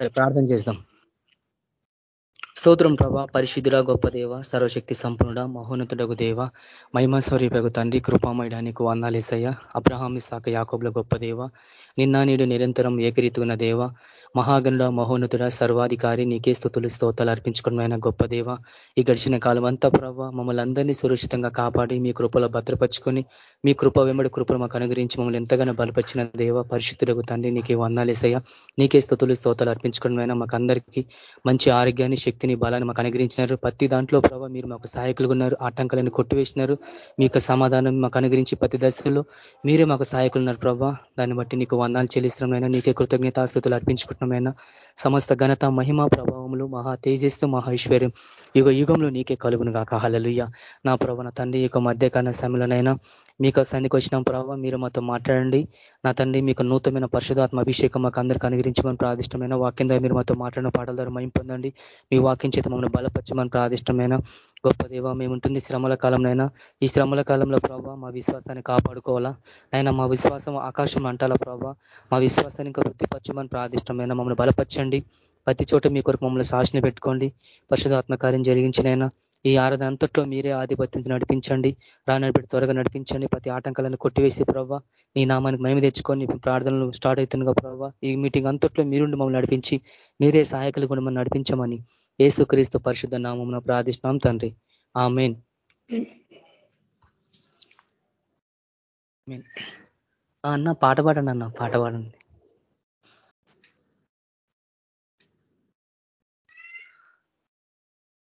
ప్రార్థన చేద్దాం. స్తోత్రం ప్రభ. పరిశుద్ధుల గొప్ప దేవ సర్వశక్తి సంపన్నుడ మహోన్నతుడకు దేవ మహిమ స్వరూపకు తండ్రి కృపామయడానికి వందాలేసయ్య అబ్రహామి శాఖ యాకోబుల గొప్ప దేవ నిన్న నీడు నిరంతరం ఏకరీతున్న దేవ మహాగండ మహోన్నతుడ సర్వాధికారి నీకే స్థుతులు స్తోతాలు అర్పించుకున్న గొప్ప దేవ. ఈ గడిచిన కాలం అంతా ప్రభావ మమ్మల్ని అందరినీ సురక్షితంగా కాపాడి మీ కృపలో భద్రపరుచుకొని మీ కృప వెంబడి కృపను మాకు అనుగ్రహించి మమ్మల్ని ఎంతగానో బలపరిచిన దేవ పరిశుద్ధులకు తండ్రి నీకే వందాలేసయ్య నీకే స్థుతులు స్తోతాలు అర్పించుకున్న మాకు అందరికీ మంచి ఆరోగ్యాన్ని శక్తిని మీ బలాన్ని మాకు అనుగ్రహించినారు. ప్రతి దాంట్లో ప్రభావ మీరు మాకు సహాయకులుగా ఉన్నారు. ఆటంకాలను కొట్టివేసినారు. మీ సమాధానం మాకు అనుగ్రహించి ప్రతి దశలో మీరే మాకు సహాయకులు ఉన్నారు ప్రభావ దాన్ని బట్టి నీకు వందాలు చెల్లిస్తున్నామైనా నీకే కృతజ్ఞతాస్థుతులు అర్పించుకుంటున్నామైనా సమస్త ఘనత మహిమ ప్రభావములు మహా తేజస్సు మహా ఐశ్వర్యం యుగ యుగంలో నీకే కలుగును కాక హలలుయ్య నా ప్రభావ నా తండ్రి యొక్క మధ్యకాల సమయంలోనైనా మీకు సంధికి వచ్చిన ప్రభావ మీరు మాతో మాట్లాడండి. నా తండ్రి మీకు నూతనమైన పరిశుధాత్మ అభిషేకం మాకు అందరికీ అనుగ్రహించమని ప్రాదిష్టమైన వాక్యం ద్వారా మీరు మాతో మాట్లాడిన పాటల ద్వారా మయం పొందండి. మీ వాక్యం చేత మమ్మల్ని బలపరచమని ప్రాదిష్టమైన గొప్ప దేవ మేముంటుంది శ్రమల కాలంలోనైనా. ఈ శ్రమల కాలంలో ప్రభావ మా విశ్వాసాన్ని కాపాడుకోవాలా? అయినా మా విశ్వాసం ఆకాశం అంటాల ప్రభావ మా విశ్వాసాన్ని ఇంకా వృద్ధిపరచమని ప్రాదిష్టమైన మమ్మల్ని బలపరచండి. ప్రతి చోట మీ కొరకు మమ్మల్ని సాక్షిని పెట్టుకోండి. పరిశుధాత్మకార్యం జరిగించినైనా ఈ ఆరాధన అంతట్లో మీరే ఆధిపత్యం నడిపించండి. రానడిపెట్టి త్వరగా నడిపించండి. ప్రతి ఆటంకాలను కొట్టివేసి ప్రభావ నీ నామానికి మేము తెచ్చుకొని ప్రార్థనలు స్టార్ట్ అవుతుందిగా ప్రభావ ఈ మీటింగ్ అంతట్లో మీరుండి మమ్మల్ని నడిపించి మీరే సహాయకులు కూడా మనం నడిపించమని ఏసుక్రీస్తు పరిశుద్ధ నామం ప్రార్థిస్తున్నాం తండ్రి. ఆ మెయిన్ అన్న పాట పాడండి అన్న పాట పాడండి.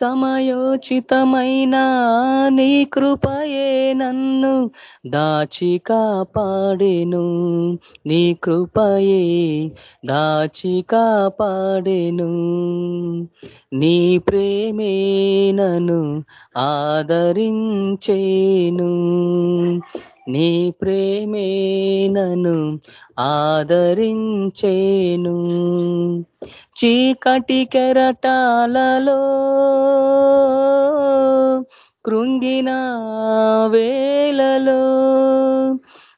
సమయోచితమైన నీ కృపయే నన్ను దాచి కాపాడేను. నీ కృపయే దాచి కాపాడేను. నీ ప్రేమే నన్ను ఆదరించేను. నీ ప్రేమే నన్ను ఆదరించేను. చీకటి కెరటాలలో కృంగిన వేలలో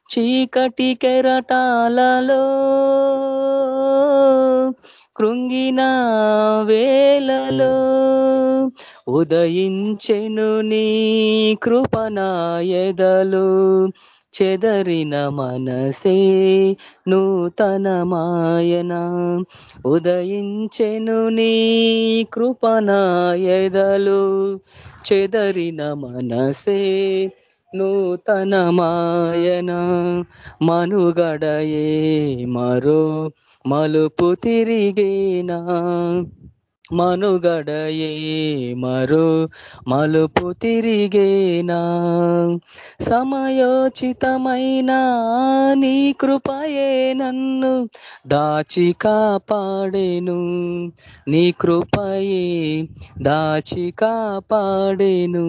చీకటి కెరటాలలో కృంగిన వేలలో ఉదయించెను నీ కృపణాయదలు చెదరిన మనసే నూతనమాయన. ఉదయించెను నీ కృపణాయదలు చెదరిన మనసే నూతనమాయన. మనుగడయే మరో మలుపు తిరిగేనా. మనుగడయే మరో మలుపు తిరిగేనా సమయోచితమైన నీ కృపయే నన్ను దాచి కాపాడేను నీ కృపయే దాచి కాపాడేను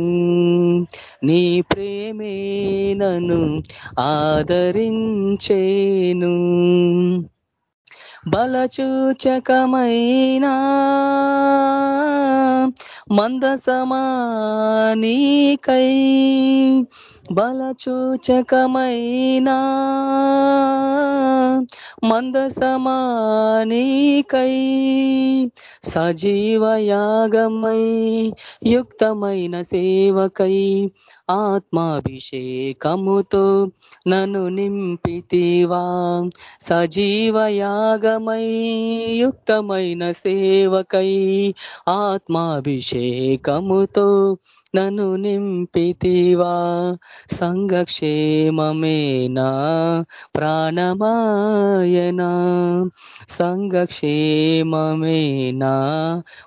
నీ ప్రేమే నన్ను ఆదరించేను బలచూచకమైనా మందసమానీకై బలచూచకమైనా మందసమానీకై సజీవయాగమై యుక్తమైన సేవకై ఆత్మాభిషేకముతో నన్ను నింపితివా. సజీవయాగమై యుక్తమైన సేవకై ఆత్మాభిషేకముతో నన్ను నింపితివా. సంఘక్షేమమేనా? ప్రాణమాయనా? సంఘక్షేమమేనా?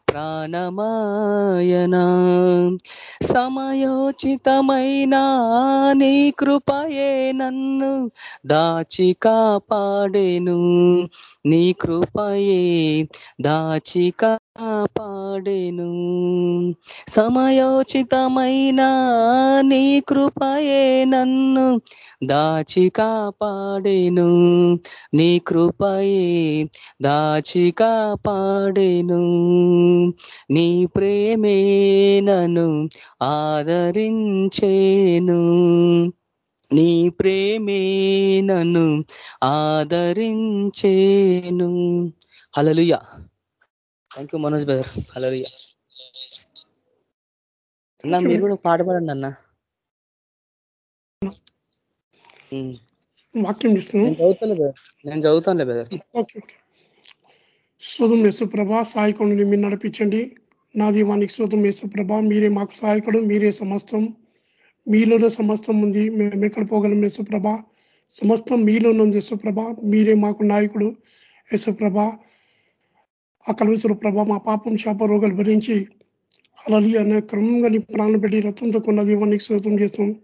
ప్రాణమాయనా? సమయోచితమైన నీ కృపయే నన్ను దాచి కాపాడేను. నీ కృపయే దాచి కాపాడేను. సమయోచితమైన నీ కృపయే నన్ను దాచి కాపాడేను. నీ కృపయే దాచి కాపాడేను. నీ ప్రేమే నన్ను ఆదరించేను. నీ ప్రేమే నన్ను ఆదరించేను. Hallelujah thank you Manoj brother hallelujah అన్న మీరు కూడా పాట పాడండి అన్న. వాక్యం చూస్తున్నాం నేను చదువుతాను బ్రదర్ నేను చదువుతానులే బ్రదర్ శోధం యేసుప్రభ సహాయకుడిని మీరు నడిపించండి. నా దీవానికి శోధం యేసుప్రభ మీరే మాకు సహాయకుడు మీరే సమస్తం. మీలోనే సమస్తం ఉంది. మేము ఎక్కడ పోగలం యేసుప్రభ సమస్తం మీలో ఉంది యేసుప్రభ. మీరే మాకు నాయకుడు. యేసుప్రభ ఆ కలవేశ్వర ప్రభ మా పాపం శాప రోగాలు భరించి అలలి అనే క్రమంగా నీ ప్రాణం పెట్టి రక్తంతో కొన్న దీవానికి శోతం చేస్తాం.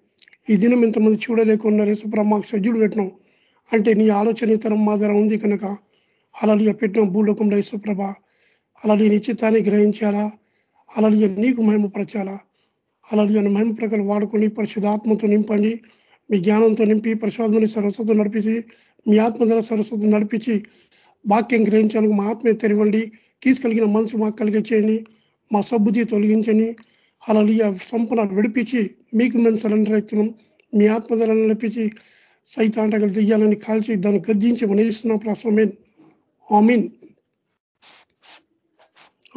ఈ దినం ఇంతమంది చూడలేకున్నారు యేసుప్రభ మాకు షెడ్యూల్ పెట్టినాం. అంటే నీ ఆలోచన తరం మా దగ్గర ఉంది కనుక అలలియ పెట్టిన భూలోకంలో యేసుప్రభ. అలలి నిశ్చితాన్ని గ్రహించాలా? అలలియ నీకు మహిమపరచాలా? అలలియ మహిమ ప్రకారం వాడుకొని పరిశుధాత్మతో నింపండి. మీ జ్ఞానంతో నింపి పరిశోధనని సరస్వతం నడిపించి మీ ఆత్మ ధర సరస్వతం నడిపించి వాక్యం గ్రహించడానికి మా ఆత్మ తెరవండి. కలిగిన మనసు మాకు కలిగే చేయండి. మా సబ్బుద్ధి తొలగించండి. అలలియ సంపూర్ణ విడిపించి మీకు మేము సరెండర్ అవుతున్నాం. మీ ఆత్మధరలను నడిపించి సైతాంటగలు తెయ్యాలని కాల్చి దాన్ని గర్జించి మనయిస్తున్నాం ప్రసమేన్ ఆమీన్.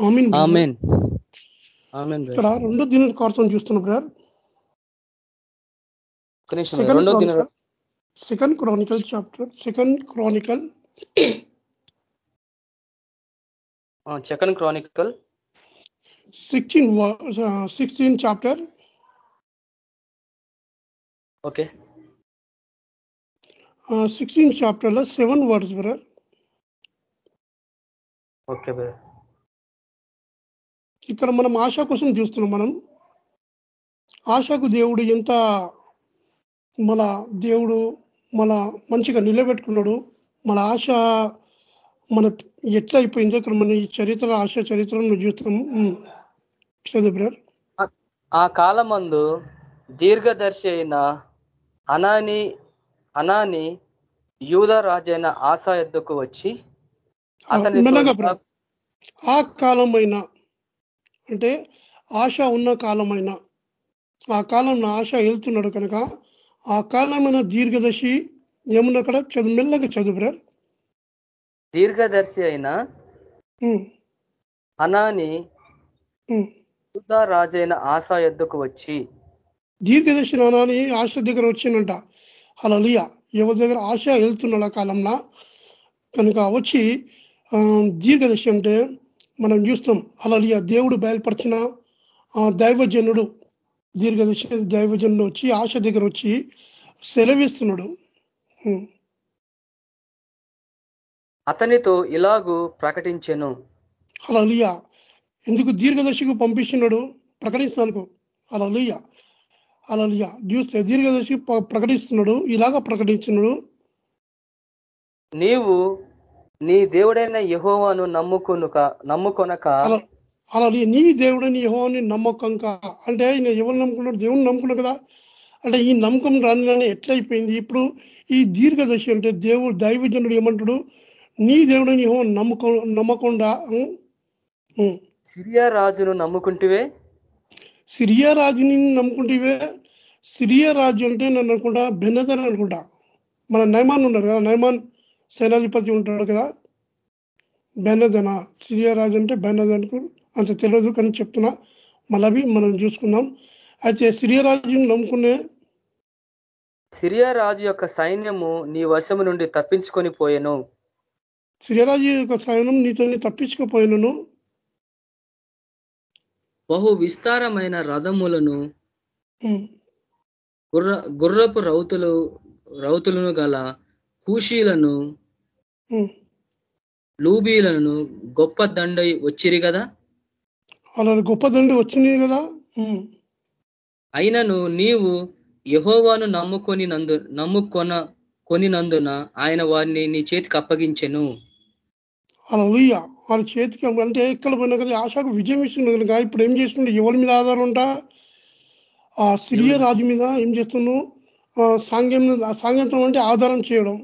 ఆమీన్. Amen amen. ఇక్కడ రెండో దిన కోసం చూస్తున్నాం బ్రదర్. ఒక నిమిషం brother. రెండో దిన second chronicle chapter second chronicle second chronicle sixteen sixteen chapter okay sixteen చాప్టర్లో seven words brother okay brother ఇక్కడ మనం ఆశ కోసం చూస్తున్నాం మనం. ఆశకు దేవుడు ఎంత మన దేవుడు మన మంచిగా నిలబెట్టుకున్నాడు. మన ఆశ మన ఎట్లా అయిపోయిందో ఇక్కడ మన ఈ చరిత్ర ఆశ చరిత్రను. చదువు బ్రదర్. ఆ కాలమందు దీర్ఘదర్శి అయిన అనాని అనాని యూద రాజైన ఆశా ఎద్దుకు వచ్చి అతని ఆ కాలమైన అంటే ఆశ ఉన్న కాలమైన ఆ కాలంలో ఆశ వెళ్తున్నాడు కనుక ఆ కాలమైన దీర్ఘదశి ఏమున్నా అక్కడ? చదువు మెల్లగా చదువు బ్రదర్. దీర్ఘదర్శి అయిన అనాని. యూద రాజైన ఆశా ఎద్దుకు వచ్చి దీర్ఘదర్శి నానాని ఆశ దగ్గర వచ్చిందంట. అలా ఎవరి దగ్గర ఆశ వెళ్తున్నాడు ఆ కాలంలో? కనుక వచ్చి ఆ, దీర్ఘదర్శి అంటే మనం చూస్తాం. అలా దేవుడు బయలుపరిచిన ఆ దైవజనుడు దీర్ఘదర్శి దైవజనుడు వచ్చి ఆశ దగ్గర వచ్చి సెలవిస్తున్నాడు. అతనితో ఇలాగూ ప్రకటించెను. అలా ఎందుకు దీర్ఘదర్శికి పంపిస్తున్నాడు? ప్రకటిస్తానుకో. అలా అలా చూస్తే దీర్ఘదర్శి ప్రకటిస్తున్నాడు ఇలాగ ప్రకటిస్తున్నాడు నీవు నీ దేవుడైన యెహోవాను నమ్ముకొనుక నమ్ముకొనక అలా నీ దేవుడని యహోని నమ్మకంక అంటే ఆయన ఎవరు నమ్ముకున్నాడు? దేవుని నమ్ముకున్నాడు కదా? అంటే ఈ నమ్మకం రాని ఎట్లయిపోయింది? ఇప్పుడు ఈ దీర్ఘదశి అంటే దేవుడు దైవజనుడు ఏమంటాడు? నీ దేవుడని యహో నమ్మకం నమ్మకుండా. సిరియా రాజును నమ్ముకుంటివే? సిరియా రాజుని నమ్ముకుంటేవే. సిరియా రాజు అంటే నన్ను అనుకుంటా బెన్నదన్ అనుకుంటా. మన నైమాన్ ఉన్నారు కదా? నైమాన్ సేనాధిపతి ఉంటాడు కదా? బెన్నదన సిరియా రాజు అంటే బెన్నదన్కు అంత తెలియదు కానీ చెప్తున్నా. మళ్ళీ మనం చూసుకుందాం. అయితే సిరియా రాజుని నమ్ముకునే సిరియా రాజు యొక్క సైన్యము నీ వశము నుండి తప్పించుకొని పోయెను. సిరియా రాజు యొక్క సైన్యం నీతో తప్పించుకుపోయినను. బహు విస్తారమైన రథములను గుర్ర గుర్రపు రౌతులు రౌతులను గల కూషీలను. లూబీలను గొప్ప దండై వచ్చిరి కదా అలా గొప్ప దండి వచ్చినాయి కదా. అయినను నీవు యెహోవాను నమ్ముకొని నందు నమ్ముకొన కొనినందున ఆయన వారిని నీ చేతికి అప్పగించెను. అలా వాళ్ళ చేతికి అంటే ఎక్కడ పోయినా కదా ఆశకు విజయం ఇస్తుంది కనుక ఇప్పుడు ఏం చేస్తుండే? ఎవరి మీద ఆధారం ఉంటా? ఆ సిరియా రాజు మీద ఏం చేస్తున్నావు ఆ, సాంగ్యం సాంగత్యం అంటే ఆధారం చేయడం.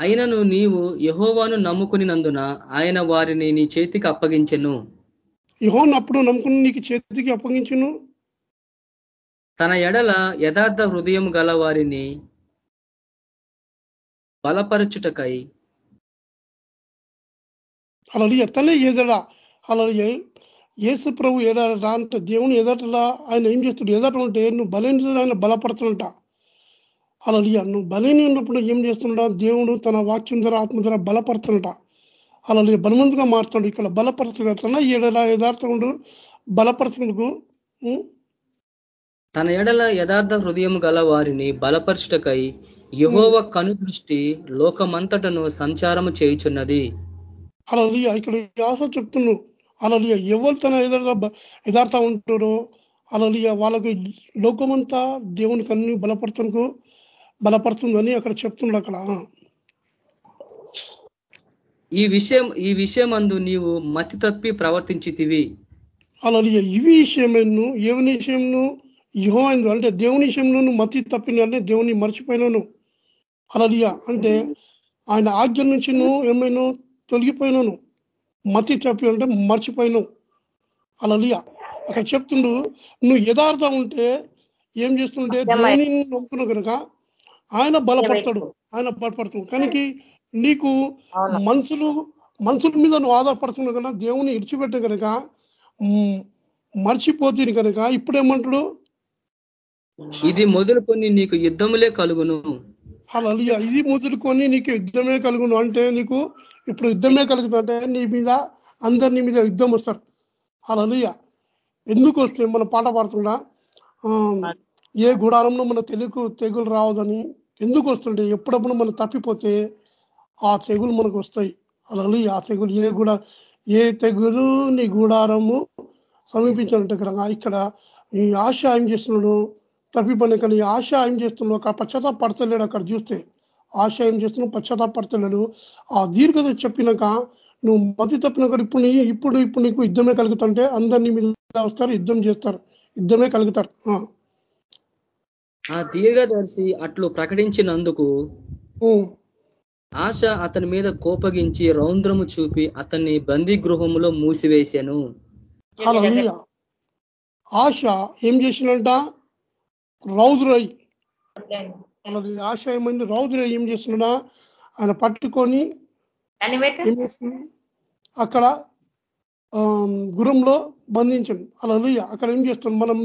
అయినను నీవు యహోవాను నమ్ముకునినందున ఆయన వారిని నీ చేతికి అప్పగించెను. యెహోవాను అప్పుడు నమ్ముకుని నీకు చేతికి అప్పగించును? తన ఎడల యథార్థ హృదయం గల వారిని బలపరచుటకై. అలా ఎత్తలే ఏదడా అలా యేసు ప్రభు ఎదటరా అంటే దేవుని ఎదటలా ఆయన ఏం చేస్తాడు? ఎదట ఉంటే నువ్వు బలైన ఆయన బలపడుతుంట అలా నువ్వు బలైన ఉన్నప్పుడు ఏం చేస్తుంటా దేవుడు తన వాక్యం ద్వారా ఆత్మ ద్వారా బలపడుతుంట అలా బలవంతుగా మారుతాడు ఇక్కడ బలపరచుగా ఏడలా యథార్థముడు బలపరచుకు తన ఎడల యథార్థ హృదయం గల వారిని బలపరచుటకై యహోవ కను దృష్టి లోకమంతటను సంచారము చేయుచున్నది. అలా ఇక్కడ ఆశ చెప్తున్నావు అలా ఎవరు తన యథార్థ ఉంటారో అలా వాళ్ళకి లోకమంతా దేవుని కన్ను బలపరచనుకు బలపడుతుందని అక్కడ చెప్తున్నాడు అక్కడ. ఈ విషయం ఈ విషయమందు నీవు మతి తప్పి ప్రవర్తించితివి. అలా ఇవి విషయమేను ఏవని విషయంను యుహోమైంది అంటే దేవుని విషయంలో నువ్వు మతి తప్పిన అంటే దేవుని మర్చిపోయినాను. అలలియ. అంటే ఆయన ఆజ్ఞ నుంచి నువ్వు ఏమైనా తొలగిపోయినాను. మతి తప్పి అంటే మర్చిపోయినావు. అలలియ. అక్కడ చెప్తుండు నువ్వు యథార్థం ఉంటే ఏం చేస్తుంటే దేవుని నమ్ముకున్నావు కనుక ఆయన బలపడతాడు ఆయన బలపడతాడు కనుక నీకు మనుషులు మనుషుల మీద నువ్వు ఆధారపడుతున్నావు కనుక దేవుని ఇడిచిపెట్టే కనుక మర్చిపోతుంది కనుక ఇప్పుడేమంటాడు? ఇది మొదలుకొని నీకు యుద్ధములే కలుగును. అలా ఇది మొదలుకొని నీకు యుద్ధమే కలుగును. అంటే నీకు ఇప్పుడు యుద్ధమే కలుగుతుంటే నీ మీద అందరు నీ మీద యుద్ధం వస్తారు. అలా ఎందుకు వస్తే మన పాట పాడుతుండా? ఏ గుడారంలో మన తెలుగు తెగులు రావదని ఎందుకు వస్తుండే? ఎప్పుడప్పుడు మనం తప్పిపోతే ఆ తెగులు మనకు వస్తాయి. అలా ఆ తెగులు ఏ గుడ ఏ తెగులు నీ గుడారము సమీపించాలంటే ఇక్కడ ఈ ఆశ ఏం చేస్తున్నాడు? తప్పిపోయిన కానీ ఆశ ఏం చేస్తున్నాడు? అక్కడ పశ్చాత్తాప పడతలేడు అక్కడ చూస్తే. ఆశ ఏం చేస్తున్నావు పశ్చాత్తాప పడతలేడు ఆ దీర్ఘత చెప్పినాక నువ్వు మతి తప్పినాక ఇప్పుడు నీ ఇప్పుడు ఇప్పుడు నీకు యుద్ధమే కలుగుతుంటే అందరినీ మీద వస్తారు యుద్ధం చేస్తారు యుద్ధమే కలుగుతారు. ఆ దీర్ఘదర్శి అట్లు ప్రకటించినందుకు ఆశ అతని మీద కోపగించి రౌంద్రము చూపి అతన్ని బందీ గృహములో మూసివేశాను. ఆశ ఏం చేసినంట రౌద్రై. ఆశ ఏమైంది? రౌద్రై ఏం చేస్తున్నాడా ఆయన పట్టుకొని అక్కడ గురంలో బంధించండి. అలా అక్కడ ఏం చేస్తాం మనం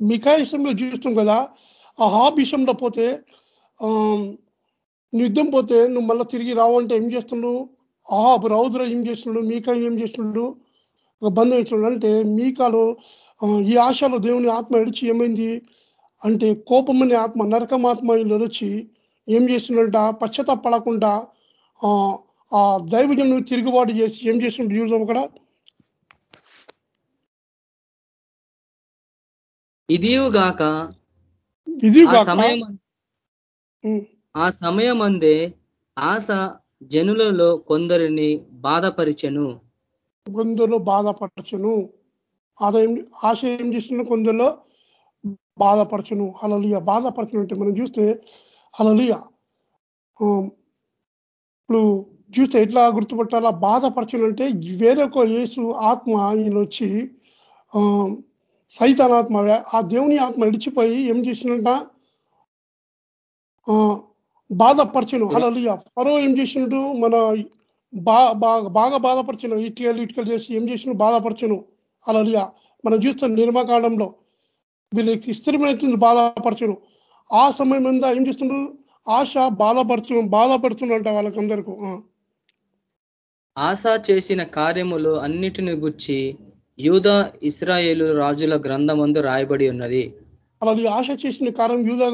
మికాయిషంలో చూస్తాం కదా ఆ హాబిషంలో పోతే యుద్ధం పోతే నువ్వు మళ్ళీ తిరిగి రావంటే ఏం చేస్తున్నాడు ఆహా రౌద్ర ఏం చేస్తున్నాడు మీకా ఏం చేస్తున్నాడు బంధం ఇచ్చినాడు అంటే మీకాలు ఈ ఆశలో దేవుని ఆత్మ ఎడిచి ఏమైంది? అంటే కోపం అనే ఆత్మ నరకమాత్మ వచ్చి ఏం చేస్తున్నట పశ్చత పడకుండా ఆ దైవజను తిరుగుబాటు చేసి ఏం చేస్తుండే? చూసాం అక్కడ. ఇదియుగాక ఇది సమయం ఆ సమయం అందే ఆశ జనులలో కొందరిని బాధపరిచెను. కొందరు బాధపరచును. ఆశ ఏం చేస్తున్నా కొందరిలో బాధపరచును. అలలియ బాధపరచును అంటే మనం చూస్తే అలలియ ఇప్పుడు చూస్తే ఎట్లా గుర్తుపట్టాలా? బాధపరచును అంటే వేరొక యేసు ఆత్మ ఈయన వచ్చి సైతానాత్మ ఆ దేవుని ఆత్మ ఇడిచిపోయి ఏం చేసినట్ట బాధపరచను అలలియ పరో ఏం చేసినట్టు మన బాగా బాధపరచను ఇటుకలు ఇటుకలు చేసి ఏం చేసిన బాధపరచను అలలియ మనం చూస్తాం నిర్మకాండంలో వీళ్ళకి స్థిరమైతుంది బాధపరచను ఆ సమయం మీద ఏం చేస్తుండ్రు ఆశ బాధపరచు బాధపడుతుండంట వాళ్ళకందరికీ. ఆశ చేసిన కార్యములు అన్నిటిని గుర్చి యూద ఇస్రాయేలు రాజుల గ్రంథమందు రాయబడి ఉన్నది. అలాది ఆశ చేసిన కార్యం యూదా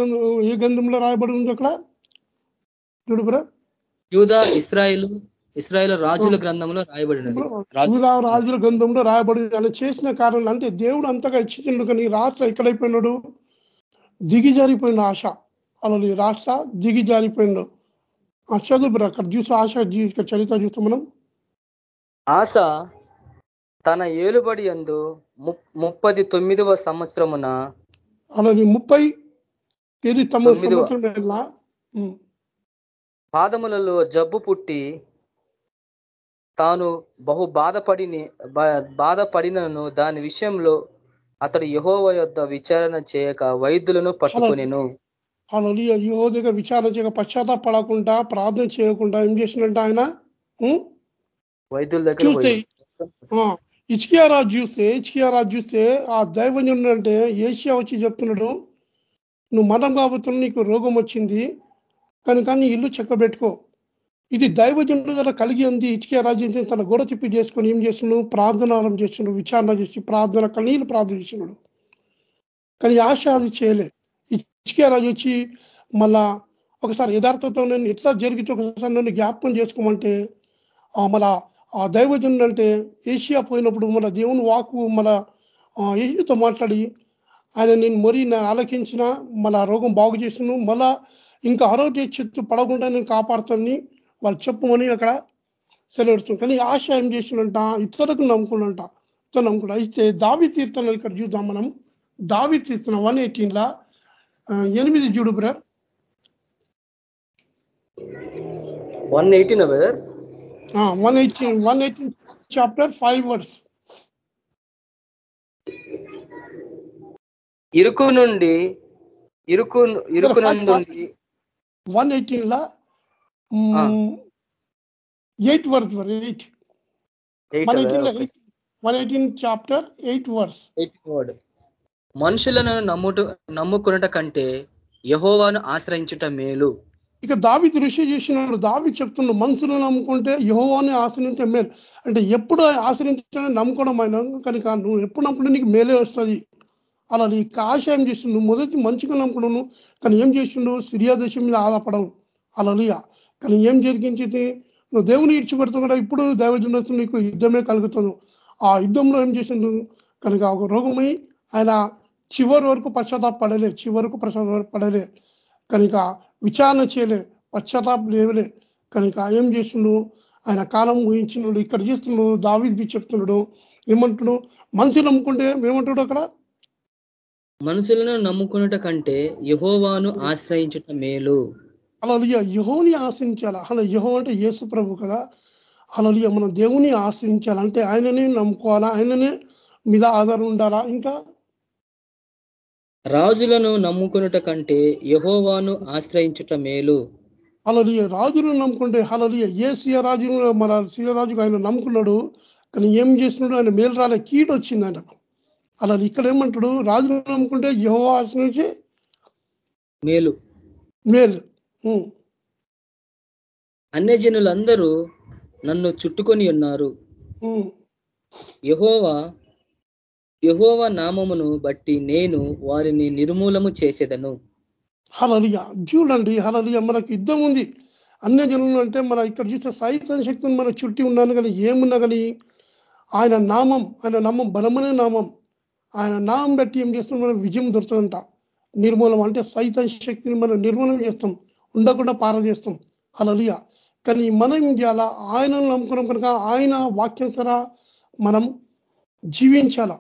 ఏ గ్రంథంలో రాయబడి ఉంది అక్కడ? చూడు బ్రా యూద ఇస్రాయేల్ ఇస్రాయేల్ రాజుల గ్రంథంలో రాయబడి ఉన్నది. యూదా రాజుల గ్రంథంలో రాయబడి అలా చేసిన కారణం అంటే దేవుడు అంతగా ఇచ్చిండు కానీ రాష్ట్ర ఎక్కడైపోయినాడు? దిగిజారిపోయిన ఆశ. అలాది రాష్ట్ర దిగిజారిపోయినాడు ఆ చదువు అక్కడ చూసి ఆశ చరిత్ర చూస్తాం మనం. ఆశ తన ఏలుబడి అందు ముప్పది తొమ్మిదవ సంవత్సరమున అలాది ముప్పై ఇది. పాదములలో జబ్బు పుట్టి తాను బహు బాధపడి బాధపడినను దాని విషయంలో అతడు యహోవ యొద్ద విచారణ చేయక వైద్యులను పట్టుకొనెను. యహో దగ్గర విచారణ చేయక పశ్చాత్తాపడకుండా ప్రార్థన చేయకుండా ఏం చేసినట్టు ఆయన? వైద్యుల దగ్గర ఇచ్కియా రాజు చూస్తే ఇచ్కియా రాజు చూస్తే ఆ దైవజనుడు అంటే ఏషియా వచ్చి చెప్తున్నాడు నువ్వు మతం కాబోతున్నా నీకు రోగం వచ్చింది కనుక నీ ఇల్లు చెక్కబెట్టుకో. ఇది దైవజనుడు ద్వారా కలిగి ఉంది. ఇచ్కియా రాజు తన గోడ తిప్పి చేసుకొని ఏం చేస్తున్నాడు? ప్రార్థన చేస్తున్నాడు విచారణ చేసి ప్రార్థన కన్నీళ్ళు ప్రార్థన చేస్తున్నాడు. కానీ ఆశ అది చేయలే ఇచ్కియా రాజు వచ్చి మళ్ళా ఒకసారి యథార్థతో నేను ఎట్లా జరిగితే ఒకసారి నన్ను జ్ఞాపకం చేసుకోమంటే ఆ ఆ దైవజనుడు అంటే ఏషియా పోయినప్పుడు మన దేవుని వాకు మన ఏషియాతో మాట్లాడి ఆయన నేను మరీ నేను ఆలకించిన మళ్ళా రోగం బాగు చేసిన మళ్ళా ఇంకా ఆరోగ్య చెట్టు పడకుండా నేను కాపాడుతానని వాళ్ళు చెప్పమని అక్కడ సెలవుడుతుంది కానీ ఆశ ఏం చేసిందంట ఇతరులకు నమ్ముకున్నంట ఇతను నమ్ముకున్నా అయితే దావి తీర్థన ఇక్కడ చూద్దాం మనం. దావి తీర్థన వన్ ఎయిటీన్లా ఎనిమిది చూడు brother. One eighteen brother? One eighteen one eighteen chapter five words ఇరుకు నుండి ఇరుకు ఇరుకు నుండి. వన్ ఎయిటీన్ లా. ఎయిట్ వర్స్ వర్ eight one eighteen eight eight one eighteen chapter eight verse word మనుషులను నమ్ముట నమ్ముకున్నట కంటే యహోవాను ఆశ్రయించుట మేలు. ఇక దావి దృష్టి చేసినాడు దావి చెప్తున్నాడు మనుషులు నమ్ముకుంటే యహోవాని ఆశ్రయించే మేలు. అంటే ఎప్పుడు ఆశ్రయించాలని నమ్ముకోవడం ఆయన కనుక నువ్వు ఎప్పుడు నమ్ముకుంటే నీకు మేలే వస్తుంది. అలా నీకు ఆశ ఏం చేసిండు మొదటి మంచిగా నమ్ముకున్నాను కానీ ఏం చేసిండు సిరియా దేశం మీద ఆధారపడవు. అలలియ. కానీ ఏం జరిగించింది? నువ్వు దేవుని ఇడ్చిపెడుతూ కూడా ఇప్పుడు దైవజనస్తు నీకు యుద్ధమే కలుగుతుంది. ఆ యుద్ధంలో ఏం చేసిండు కనుక ఒక రోగమై ఆయన చివరి వరకు పశ్చాత్తాపడలే చివరకు పశ్చాత్తాపడలే కనుక విచారణ చేయలే పశ్చాత్తాపం లేవలే. కనుక ఏం చేస్తున్నాడు? ఆయన కాలం ఊహించినాడు ఇక్కడ చేస్తున్నాడు దావీ చెప్తున్నాడు ఏమంటున్నాడు? మనుషులు నమ్ముకుంటే ఏమంటాడు అక్కడ? మనుషులను నమ్ముకున్నట కంటే యహోవాను ఆశ్రయించుట మేలు. అలా యహోని ఆశ్రయించాలి? అలా యహో అంటే యేసు ప్రభు కదా? అలా మనం దేవుని ఆశ్రయించాలి? అంటే ఆయననే నమ్ముకోవాలా? ఆయననే మీద ఆధారం ఉండాలా? ఇంకా రాజులను నమ్ముకున్నట కంటే యహోవాను ఆశ్రయించుట మేలు. అలలియ రాజును నమ్ముకుంటే అలలియ ఏ సీయ రాజును మన సీయ రాజుకు ఆయన నమ్ముకున్నాడు కానీ ఏం చేస్తున్నాడు ఆయన మేలు రాలే కీడు వచ్చింది ఆయనకు అలా ఇక్కడ ఏమంటాడు రాజును నమ్ముకుంటే యహో ఆశ్రయించి మేలు. మేలు. అన్యజనులందరూ నన్ను చుట్టుకొని ఉన్నారు. యహోవా యహోవ నామమును బట్టి నేను వారిని నిర్మూలము చేసేదను. హలలియ చూడండి హలలియ మనకు యుద్ధం ఉంది. అన్య జనులు అంటే మన ఇక్కడ చూస్తే సైతం శక్తిని మన చుట్టి ఉన్నాను కానీ ఏమున్నా కానీ ఆయన నామం ఆయన నామం బలమైన నామం. ఆయన నామం బట్టి ఏం చేస్తాం మనం విజయం దొరుకుతుందంట. నిర్మూలం అంటే సైతం శక్తిని మనం నిర్మూలన చేస్తాం. ఉండకుండా పారజేస్తాం హలలియ కానీ మనం ఏం చేయాలా? ఆయనను నమ్ముకున్నాం కనుక ఆయన వాక్యం సరా మనం జీవించాలా?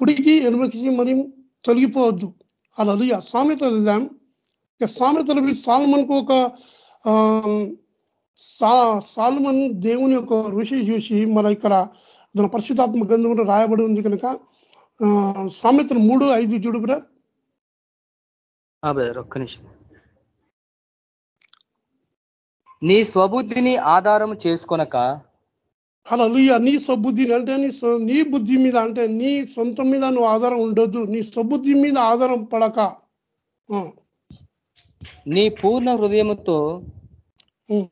పుడికి ఎనుమకి మరియు తొలగిపోవద్దు. అది సామెత వెళ్దాం ఇక సామెతలు సాల్మన్కు ఒక సా- సాల్మన్ దేవుని యొక్క ఋషి చూసి మన ఇక్కడ దాని పరిశుధాత్మ గ్రంథంలో రాయబడి ఉంది కనుక సామెతలు మూడు ఐదు చూడు బ్రదర్. బ్రదర్ ఒక్క నిమిషం. నీ స్వబుద్ధిని ఆధారం చేసుకొనక అలా నీ స్వబుద్ధిని అంటే నీ నీ బుద్ధి మీద అంటే నీ సొంతం మీద నువ్వు ఆధారం ఉండొద్దు. నీ స్వబుద్ధి మీద ఆధారం పడక. నీ పూర్ణ హృదయముతో ఉం.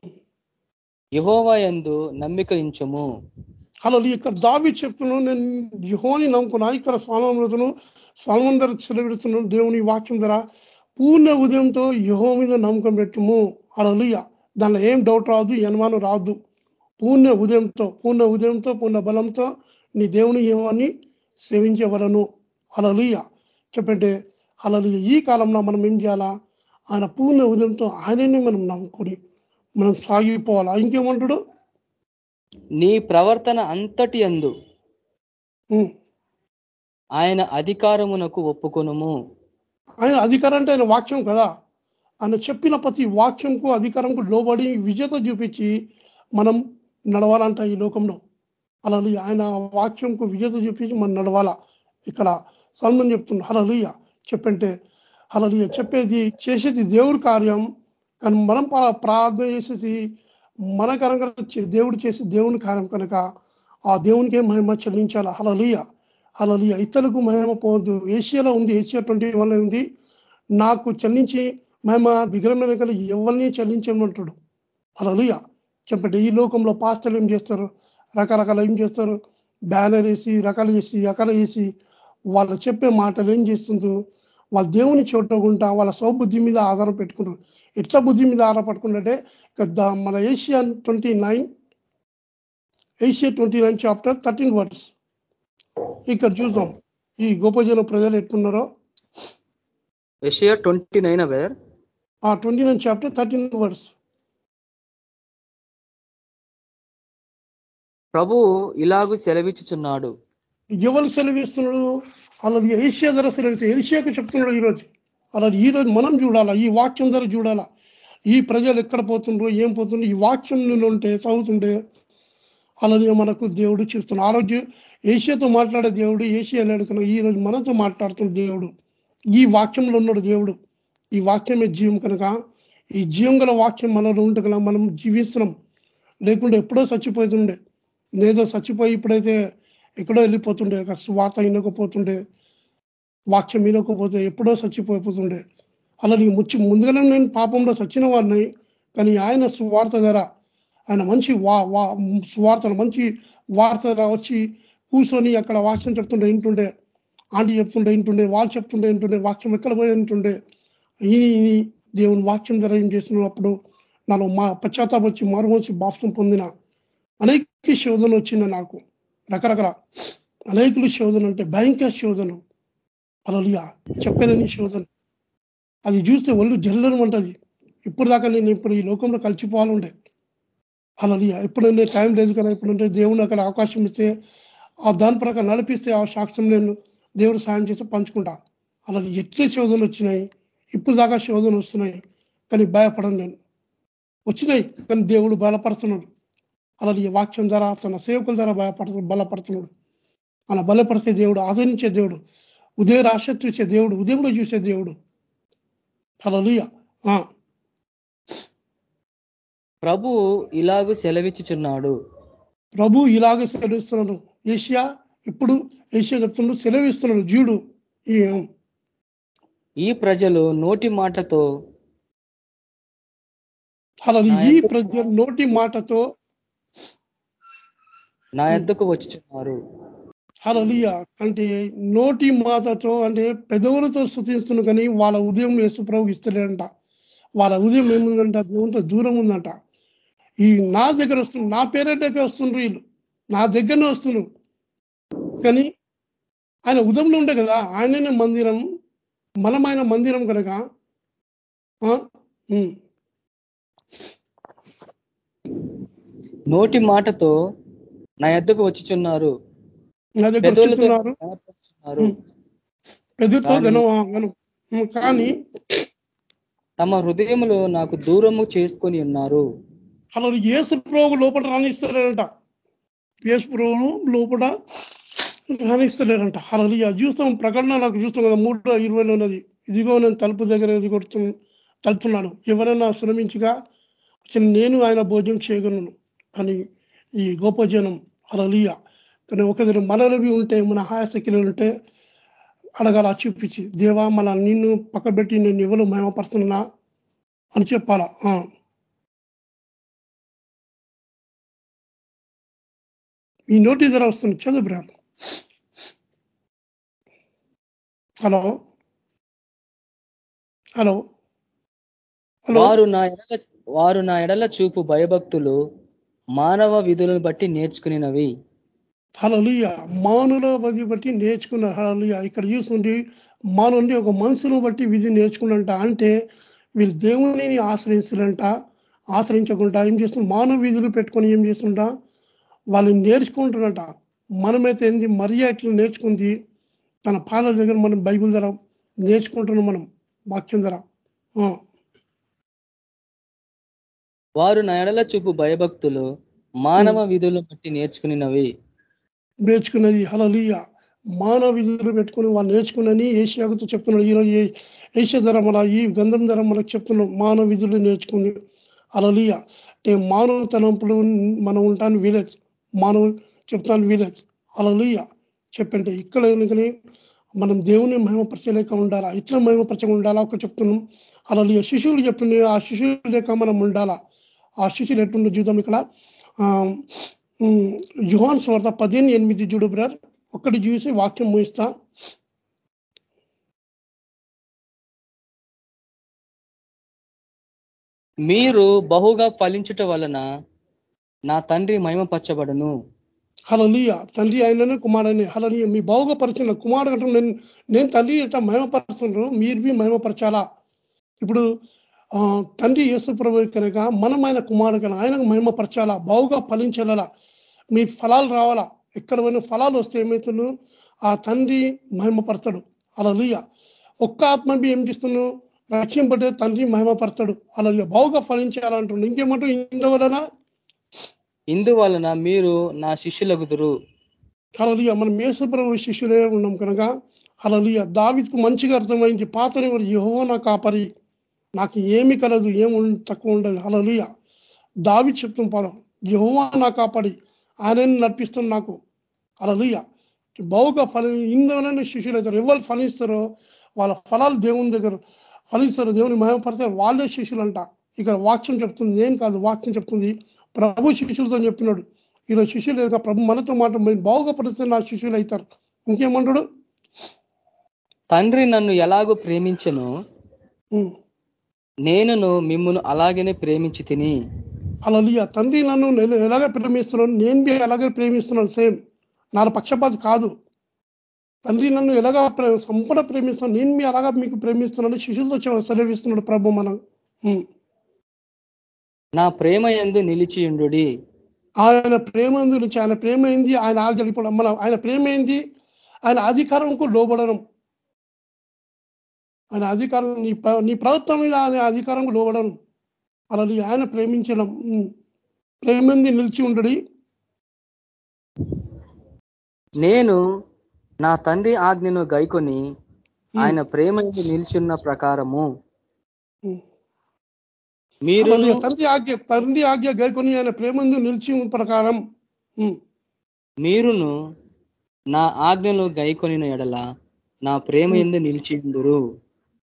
యహోవా యందు నమ్మిక ఇంచుము అలా ఇక్కడ దావి చెప్తున్నాను నేను యహోని నమ్ముకున్నా. ఇక్కడ సాలమన్ ధర చెలవిడుతున్నాను దేవుని వాక్యం ధర పూర్ణ ఉదయంతో యహో మీద నమ్మకం పెట్టుము. అలలుయ దానిలో ఏం డౌట్ రాదు అనుమానం రాదు. పూర్ణ ఉదయంతో పూర్ణ ఉదయంతో పూర్ణ బలంతో నీ దేవుని ఏమని సేవించవలను. అలలుయ చెప్పంటే అలలుయ ఈ కాలంలో మనం ఏం చేయాలా? ఆయన పూర్ణ ఉదయంతో ఆయనని మనం నమ్ముకొని మనం సాగిపోవాలా? ఇంకేమంటాడు? నీ ప్రవర్తన అంతటి అందు. ఆయన అధికారమునకు ఒప్పుకొనుము. ఆయన అధికారం అంటే ఆయన వాక్యం కదా? ఆయన చెప్పిన ప్రతి వాక్యంకు అధికారంకు లోబడి విజేత చూపించి మనం నడవాలంట ఈ లోకంలో. అలలు ఆయన వాక్యంకు విజేత చూపించి మనం నడవాలా? ఇక్కడ సల్మన్ చెప్తుంది హలలుయ చెప్పంటే హలలుయ చెప్పేది చేసేది దేవుడి కార్యం కానీ మనం ప్రార్థన చేసేది మన కనుక దేవుడు చేసే దేవుని కార్యం కనుక ఆ దేవునికే మహిమ చెల్లించాలి? హలలుయ హలలుయ ఇతరులకు మహిమ పోవద్దు. ఏషియాలో ఉంది ఏషియా ట్వంటీ వన్ ఉంది. నాకు చెల్లించి మహిమ విగ్రహం వెనకాల ఎవరిని చెల్లించమంటాడు? హలలుయ చెప్పండి. ఈ లోకంలో పాస్టర్లు ఏం చేస్తారు? రకరకాల ఏం చేస్తారు? బ్యానర్ వేసి రకాలు చేసి రకాలు చేసి వాళ్ళు చెప్పే మాటలు ఏం చేస్తుందో వాళ్ళ దేవుని చూడకుండా వాళ్ళ సౌబుద్ధి మీద ఆధారం పెట్టుకుంటారు. ఎట్లా బుద్ధి మీద ఆధారపడుకుంటే మన Isaiah twenty nine Isaiah twenty nine chapter thirteen words. ఇక్కడ చూద్దాం. ఈ గోపజన ప్రజలు ఎట్లున్నారో. యషయా ట్వంటీ నైన్ ఆ twenty nine chapter thirteen words. ప్రభు ఇలాగు సెలవిచ్చుచున్నాడు. ఎవరు సెలవిస్తున్నాడు? అలాది ఏషియా ధర సెలవిస్తే ఏషియాకు చెప్తున్నాడు ఈరోజు. అలాది ఈ రోజు మనం చూడాలా ఈ వాక్యం ధర చూడాలా? ఈ ప్రజలు ఎక్కడ పోతుండ్రో ఏం పోతుండ్రో ఈ వాక్యం ఉంటే చదువుతుంటే అలాగే మనకు దేవుడు చెప్తున్నాడు ఆ రోజు ఏషియాతో మాట్లాడే దేవుడు ఏషియా లేడుకున్న ఈ రోజు మనతో మాట్లాడుతున్న దేవుడు ఈ వాక్యంలో ఉన్నాడు దేవుడు. ఈ వాక్యమే జీవం కనుక ఈ జీవం గల వాక్యం మనలో ఉంటే మనం జీవిస్తున్నాం. లేకుంటే ఎప్పుడో చచ్చిపోతుండే లేదో చచ్చిపోయి ఇప్పుడైతే ఎక్కడో వెళ్ళిపోతుండే ఒక స్వార్థ వినకపోతుండే వాక్యం వినకపోతే ఎప్పుడో చచ్చిపోయిపోతుండే. అలా నీకు ముచ్చి ముందుగానే నేను పాపంలో చచ్చిన వాడిని కానీ ఆయన సువార్త ధర ఆయన మంచి వా వా స్వార్థ మంచి వార్త వచ్చి కూర్చొని అక్కడ వాక్యం చెప్తుండే వింటుండే ఆంటీ చెప్తుండే వింటుండే వాళ్ళు చెప్తుండే వింటుండే వాక్యం ఎక్కడ పోయి వింటుండే. ఈయన దేవుని వాక్యం ధర ఏం చేస్తున్నప్పుడు నాలో మా పశ్చాత్తాప వచ్చి మారుమోసి బాప్సం పొందిన అనేక శోధన వచ్చింది నాకు. రకరకాల అనేకులు శోధన అంటే భయంకర శోధన. అలలియా చెప్పలేని శోధన. అది చూస్తే ఒళ్ళు జల్లడం ఉంటుంది ఇప్పుడు దాకా నేను ఇప్పుడు ఈ లోకంలో కలిసిపోవాలండే అలలియా ఎప్పుడంటే టైం లేదు కదా ఇప్పుడంటే దేవుడు అక్కడ అవకాశం ఇస్తే ఆ దాని ప్రకారం నడిపిస్తే ఆ సాక్ష్యం నేను దేవుడు సాయం చేసి పంచుకుంటా. అలాగే ఎట్లే శోధనలు వచ్చినాయి? ఇప్పుడు దాకా శోధనలు వస్తున్నాయి. కానీ భయపడను నేను. వచ్చినాయి కానీ దేవుడు బలపడుతున్నాడు అలాగే ఈ వాక్యం ద్వారా తన సేవకుల ద్వారా భయపడుతు బలపడుతున్నాడు. అలా బలపరిచే దేవుడు ఆదరించే దేవుడు ఉదయం రాశ చూసే దేవుడు ఉదయంలో చూసే దేవుడు. అలలుయ ప్రభు ఇలాగు సెలవిచ్చుచున్నాడు. ప్రభు ఇలాగ సెలవిస్తున్నాడు. ఏషియా ఇప్పుడు ఏషియా చెప్తున్నాడు సెలవిస్తున్నాడు. జీవుడు ఈ ఈ ప్రజలు నోటి మాటతో అలా ఈ ప్రజ నోటి మాటతో నా ఎద్దకు వచ్చుచున్నారు. అలలియ అంటే నోటి మాటతో అంటే పెదవులతో స్థుతిస్తున్న కానీ వాళ్ళ ఉదయం యేసుప్రభుకి ఇస్తలేదంట వాళ్ళ ఉదయం ఏముందంట? దేవునితో దూరం ఉందంట. ఈ నా దగ్గర వస్తుంది నా పేరేటకే వస్తుండ్రు వీళ్ళు. నా దగ్గరనే వస్తున్నారు. కానీ ఆయన ఉదయంలో ఉంటే కదా ఆయననే మందిరం మనమైన మందిరం కనుక నోటి మాటతో నా ఎద్దకు వచ్చుచున్నారు. కానీ- తమ హృదయములో నాకు దూరము చేసుకొని ఉన్నారు. అలా యేసు ప్రభు లోపల రాణిస్తారంట యేసు ప్రభు లోపల రాణిస్తలేరంట అలా చూస్తాం ప్రకటన నాకు చూస్తాం కదా మూడు ఇరవైలో ఉన్నది. ఇదిగో నేను తలుపు దగ్గర ఇది కొడుతు తలుపుతున్నాను. ఎవరైనా శ్రమించగా నేను ఆయన భోజనం చేయగలను కానీ ఈ గొప్ప జనం అలలియ. కానీ ఒకరి మనలవి ఉంటే మన హాయశక్తులు ఉంటే అడగాల చూపించి దేవా మన నిన్ను పక్కబెట్టి నేను ఎవరు మేమపరుస్తున్నా అని చెప్పాలా. మీ ఈ నోటి ధర వస్తుంది. చదువు బ్రాన్ హలో. హలో. హలో. వారు నా ఎడల వారు నా ఎడల చూపు భయభక్తులు మానవ విధులను బట్టి నేర్చుకునినవి. హలలుయ మానుల విధి బట్టి నేర్చుకున్న హలలుయ ఇక్కడ చూస్తుంటే మానుండి ఒక మనసును బట్టి విధి నేర్చుకున్నంట అంటే వీళ్ళు దేవుని ఆశ్రయిస్తారంట ఆశ్రయించకుండా ఏం చేస్తుంది మానవ విధులు పెట్టుకొని ఏం చేస్తుంటా వాళ్ళు నేర్చుకుంటున్నట మనమైతే ఏంది? మరియా నేర్చుకుంది. తన పాదాల దగ్గర మనం బైబిల్ ధర నేర్చుకుంటున్నాం మనం. వాక్యం ధర. వారు నా ఎడల చూపు భయభక్తులు మానవ విధులు బట్టి నేర్చుకునినవి. నేర్చుకున్నది హలలీయ మానవ విధులు పెట్టుకుని వాళ్ళు నేర్చుకున్నని ఏషియాకుతో చెప్తున్నాడు. ఈరోజు ఏషియా ధర మన ఈ గంధం ధర మనకు చెప్తున్నాం మానవ విధులు నేర్చుకుని. అలలియ అంటే మానవ తలంపులు మనం ఉంటాను వీలేదు. మానవ చెప్తాను వీలేదు. అలలియ చెప్పంటే ఇక్కడ ఎందుకని? మనం దేవుని మహిమపరచలేక ఉండాలా? ఇట్లా మహిమపరచక ఉండాలా? ఒక చెప్తున్నాం. అలా శిశువులు చెప్పింది ఆ శిశువులు లేక మనం ఉండాలా? ఆ శిశువులు ఎట్లుండే జీవితం ఇక్కడ. యుహాన్ స్వార్థ పదిహేను ఎనిమిది చూడు బ్రర్ ఒక్కటి చూసి వాక్యం ముగిస్తా. మీరు బహుగా ఫలించుట వలన నా తండ్రి మహిమపరచబడును. హలలియ తండ్రి ఆయననే కుమారుని హలలియ మీ బహుగా పరిచిన కుమారుడు అంటే నేను నేను తండ్రి ఎట్లా మహిమపరుస్తున్నారు మీరు బి మహిమపరచాలా? ఇప్పుడు తండ్రి యేసు ప్రభు కనుక మనం ఆయన కుమారుడు కనుక ఆయనకు మహిమపరచాలా బావుగా ఫలించాలా మీ ఫలాలు రావాలా? ఎక్కడ పోయిన ఫలాలు వస్తే ఏమవుతున్నావు ఆ తండ్రి మహిమపరచడు అలా ఒక్క ఆత్మ ఏం చేస్తున్నావు రక్షింపడే తండ్రి మహిమపరచడు అలా బావుగా ఫలించాలంటుండే. ఇంకేమంటారు ఇందువలన? ఇందువలన మీరు నా శిష్యులగుదురు. అలలియ మనం మేసప్రభు శిష్యులే ఉన్నాం కనుక. అలలియ దావిత్కు మంచిగా అర్థమైంది. పాతని యహో నా కాపరి. నాకు ఏమి కలదు ఏం తక్కువ ఉండదు. అలలియ దావి చెప్తున్న పదం యహోవా నా కాపాడి ఆయనని నడిపిస్తున్న నాకు. అలలియ బహుగా ఫలి ఇందులోనే శిష్యులు అవుతారు ఎవరు ఫలిస్తారో వాళ్ళ ఫలాలు దేవుని దగ్గర ఫలిస్తారు దేవుని మహిమపడతారు వాళ్ళే శిష్యులు అంట ఇక్కడ వాక్యం చెప్తుంది ఏం కాదు వాక్యం చెప్తుంది. ప్రభు శిష్యులతో చెప్పినాడు. ఈరోజు శిష్యులు లేక ప్రభు మనతో మాట బాగుగా పరిస్తే నా శిష్యులు అవుతారు. ఇంకేమంటాడు? తండ్రి నన్ను ఎలాగో ప్రేమించను నేనును మిమ్మల్ని అలాగనే ప్రేమించి తిని. అలా తండ్రి నన్ను నేను ఎలాగ ప్రేమిస్తున్నాను నేను ఎలాగే ప్రేమిస్తున్నాను? సేమ్. నా పక్షపాతి కాదు. తండ్రి నన్ను ఎలాగా సంపూర్ణ ప్రేమిస్తున్నాను నేను మీ అలాగా మీకు ప్రేమిస్తున్నాను శిష్యులతో సెలవిస్తున్నాడు ప్రభు మనం నా ప్రేమ ఎందు నిలిచియుండు ఆయన ప్రేమ నుంచి ఆయన ప్రేమ ఏంది ఆయన ఆగలిపోవడం మన ఆయన ప్రేమ ఏంది ఆయన అధికారంకు లోబడడం. ఆయన అధికారం నీ నీ ప్రభుత్వం మీద ఆయన అధికారంకు లోబడడం అలా ఆయన ప్రేమించడం ప్రేమంది నిలిచి ఉండడి. నేను నా తండ్రి ఆజ్ఞను గైకొని ఆయన ప్రేమ నిలిచిన్న ప్రకారము మీరు తండ్రి ఆజ్ఞ తండ్రి ఆజ్ఞ గైకొని ఆయన ప్రేమందు నిలిచి ప్రకారం మీరును నా ఆజ్ఞలు గైకొని ఎడల నా ప్రేమ ఎందు నిలిచిందురు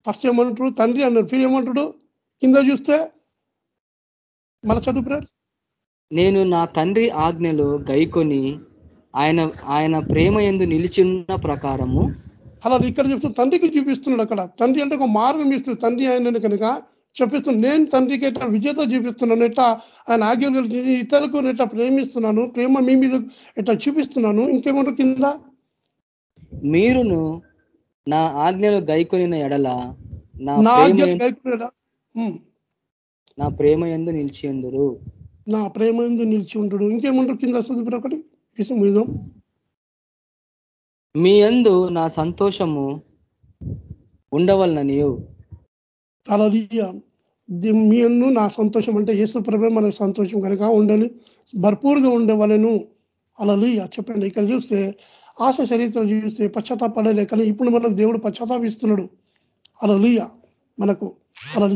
ఫస్ట్ ఏమంటాడు తండ్రి అన్నారు. ఫీల్ ఏమంటాడు? కింద చూస్తే మన చదువు నేను నా తండ్రి ఆజ్ఞలు గైకొని ఆయన ఆయన ప్రేమ ఎందు నిలిచిన్న ప్రకారము అలా ఇక్కడ చెప్తూ తండ్రికి చూపిస్తున్నాడు అక్కడ. తండ్రి అంటే ఒక మార్గం ఇస్తుంది. తండ్రి ఆయన కనుక చెప్పిస్తున్నాను నేను తండ్రికి ఎట్లా విజేత చూపిస్తున్నాను ఎట్లా ఆయన ఆజ్ఞలు ఇతరులకు ఎట్లా ప్రేమిస్తున్నాను ప్రేమ మీ మీద ఎట్లా చూపిస్తున్నాను ఇంకేమంటారు కింద? మీరును నా ఆజ్ఞలు గైకొనిన ఎడల నా ప్రేమ ఎందు నిలిచి ఉందరు నా ప్రేమ ఎందు నిలిచి ఉండడు ఇంకేమంటారు కింద వస్తుంది ఒకటి? విషయం మీ అందు నా సంతోషము ఉండవలననియు. అలలియ. మీ అన్ను నా సంతోషం అంటే యేసు ప్రభే మన సంతోషం కనుక ఉండాలి భర్పూర్గా ఉండేవాళ్ళను అలలియ. చెప్పండి ఇక్కడ చూస్తే ఆశ చరిత్ర చూస్తే పశ్చాత్తాపడలే కానీ ఇప్పుడు మనకు దేవుడు పశ్చాత్తాపిస్తున్నాడు అలలియ మనకు అలా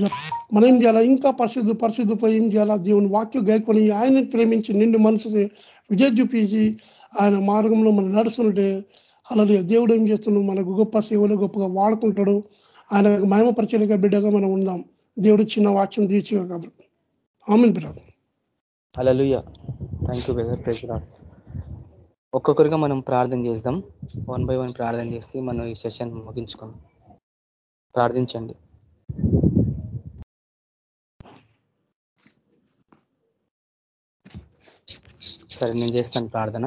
మనం ఏం చేయాలా? ఇంకా పరిశుద్ధ పరిశుద్ధపై ఏం చేయాలా? దేవుని వాక్యం గాయకొని ఆయన ప్రేమించి నిండు మనసు విజయ చూపించి ఆయన మార్గంలో మనం నడుస్తుంటే అలాగే దేవుడు ఏం చేస్తున్నాడు? మనకు గొప్ప సేవలు గొప్పగా వాడుకుంటాడు. ఆయన మహిమపరచలేక బిడ్డగా మనం ఉందాం. దేవుడు చిన్న వాక్యం తీర్చి కాబట్టి ఆమె బ్రదర్ అలలుయ థ్యాంక్ యూ బ్రదర్ ఒక్కొక్కరిగా మనం ప్రార్థన చేద్దాం వన్ బై వన్ ప్రార్థన చేసి మనం ఈ సెషన్ ముగించుకుందాం. ప్రార్థించండి. సరే నేను చేస్తాను ప్రార్థన.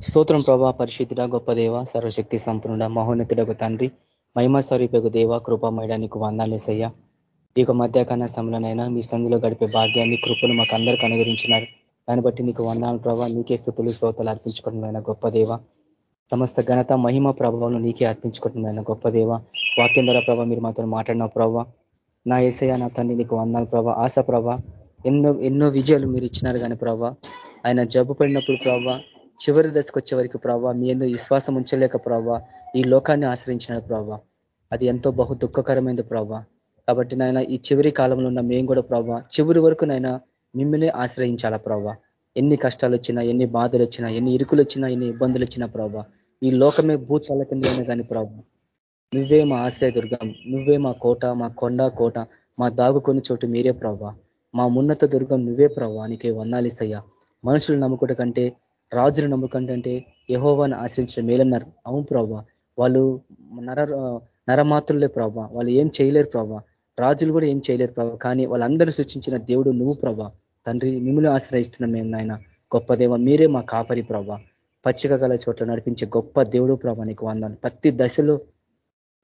స్తోత్రం ప్రభా పరిశుద్ధుడ గొప్ప దేవ సర్వశక్తి సంపన్నుడ మహోన్నతుడకు తండ్రి మహిమ స్వరూపకు దేవ కృపమయడానికి వందాలేసయ్యా ఈ యొక్క మధ్యాహ్న సమలనైనా మీ సంధిలో గడిపే భాగ్యాన్ని కృపను మాకు అందరికీ అనుగ్రహించినారు. దాన్ని బట్టి నీకు వందనాలు ప్రభావ నీకే స్థుతులు శ్రోతలు అర్పించుకుంటున్నాయన గొప్ప దేవ. సమస్త ఘనత మహిమ ప్రభావం నీకే అర్పించుకుంటున్నాయన గొప్ప దేవ. వాక్యం ద్వారా ప్రభావ మీరు మాతో మాట్లాడిన ప్రభావ నా ఏసయ నా తండ్రి నీకు వందాలు ప్రభావ ఆశ ప్రభా. ఎన్నో ఎన్నో విజయాలు మీరు ఇచ్చినారు కానీ ప్రభా. ఆయన జబ్బు పడినప్పుడు ప్రభా చివరి దశకు వచ్చే వరకు ప్రభావ మీ ఎందుకు విశ్వాసం ఉంచలేక ప్రభావ ఈ లోకాన్ని ఆశ్రయించినాడు ప్రభావ అది ఎంతో బహు దుఃఖకరమైనది ప్రభావ కాబట్టి నాయన ఈ చివరి కాలంలో ఉన్న మేము కూడా ప్రభావ చివరి వరకు నైనా మిమ్మల్ని ఆశ్రయించాలా ప్రభావ ఎన్ని కష్టాలు వచ్చినా ఎన్ని బాధలు వచ్చినా ఎన్ని ఇరుకులు వచ్చినా ఎన్ని ఇబ్బందులు వచ్చినా ప్రభావ ఈ లోకమే భూతాల కింద కానీ ప్రభావ నువ్వే మా ఆశ్రయ దుర్గం నువ్వే మా కోట మా కొండ కోట మా దాగుకొని చోటు మీరే ప్రభా మా ఉన్నత దుర్గం నువ్వే ప్రభా నీకే వందాలిసయ్యా. మనుషులు నమ్ముకుంట కంటే రాజులు నమ్ముకంటే యహోవాని ఆశ్రయించిన మేలన్నారు. అవును ప్రభా వాళ్ళు నర నరమాత్రులే ప్రభా వాళ్ళు ఏం చేయలేరు ప్రభా రాజులు కూడా ఏం చేయలేరు ప్రభావ కానీ వాళ్ళందరూ సృష్టించిన దేవుడు నువ్వు ప్రభా. తండ్రి మిమ్మల్ని ఆశ్రయిస్తున్నాం మేము నాయన. గొప్ప దేవ మీరే మా కాపరి ప్రభా. పచ్చిక గల చోట్ల నడిపించే గొప్ప దేవుడు ప్రభా నీకు వందాను ప్రతి దశలో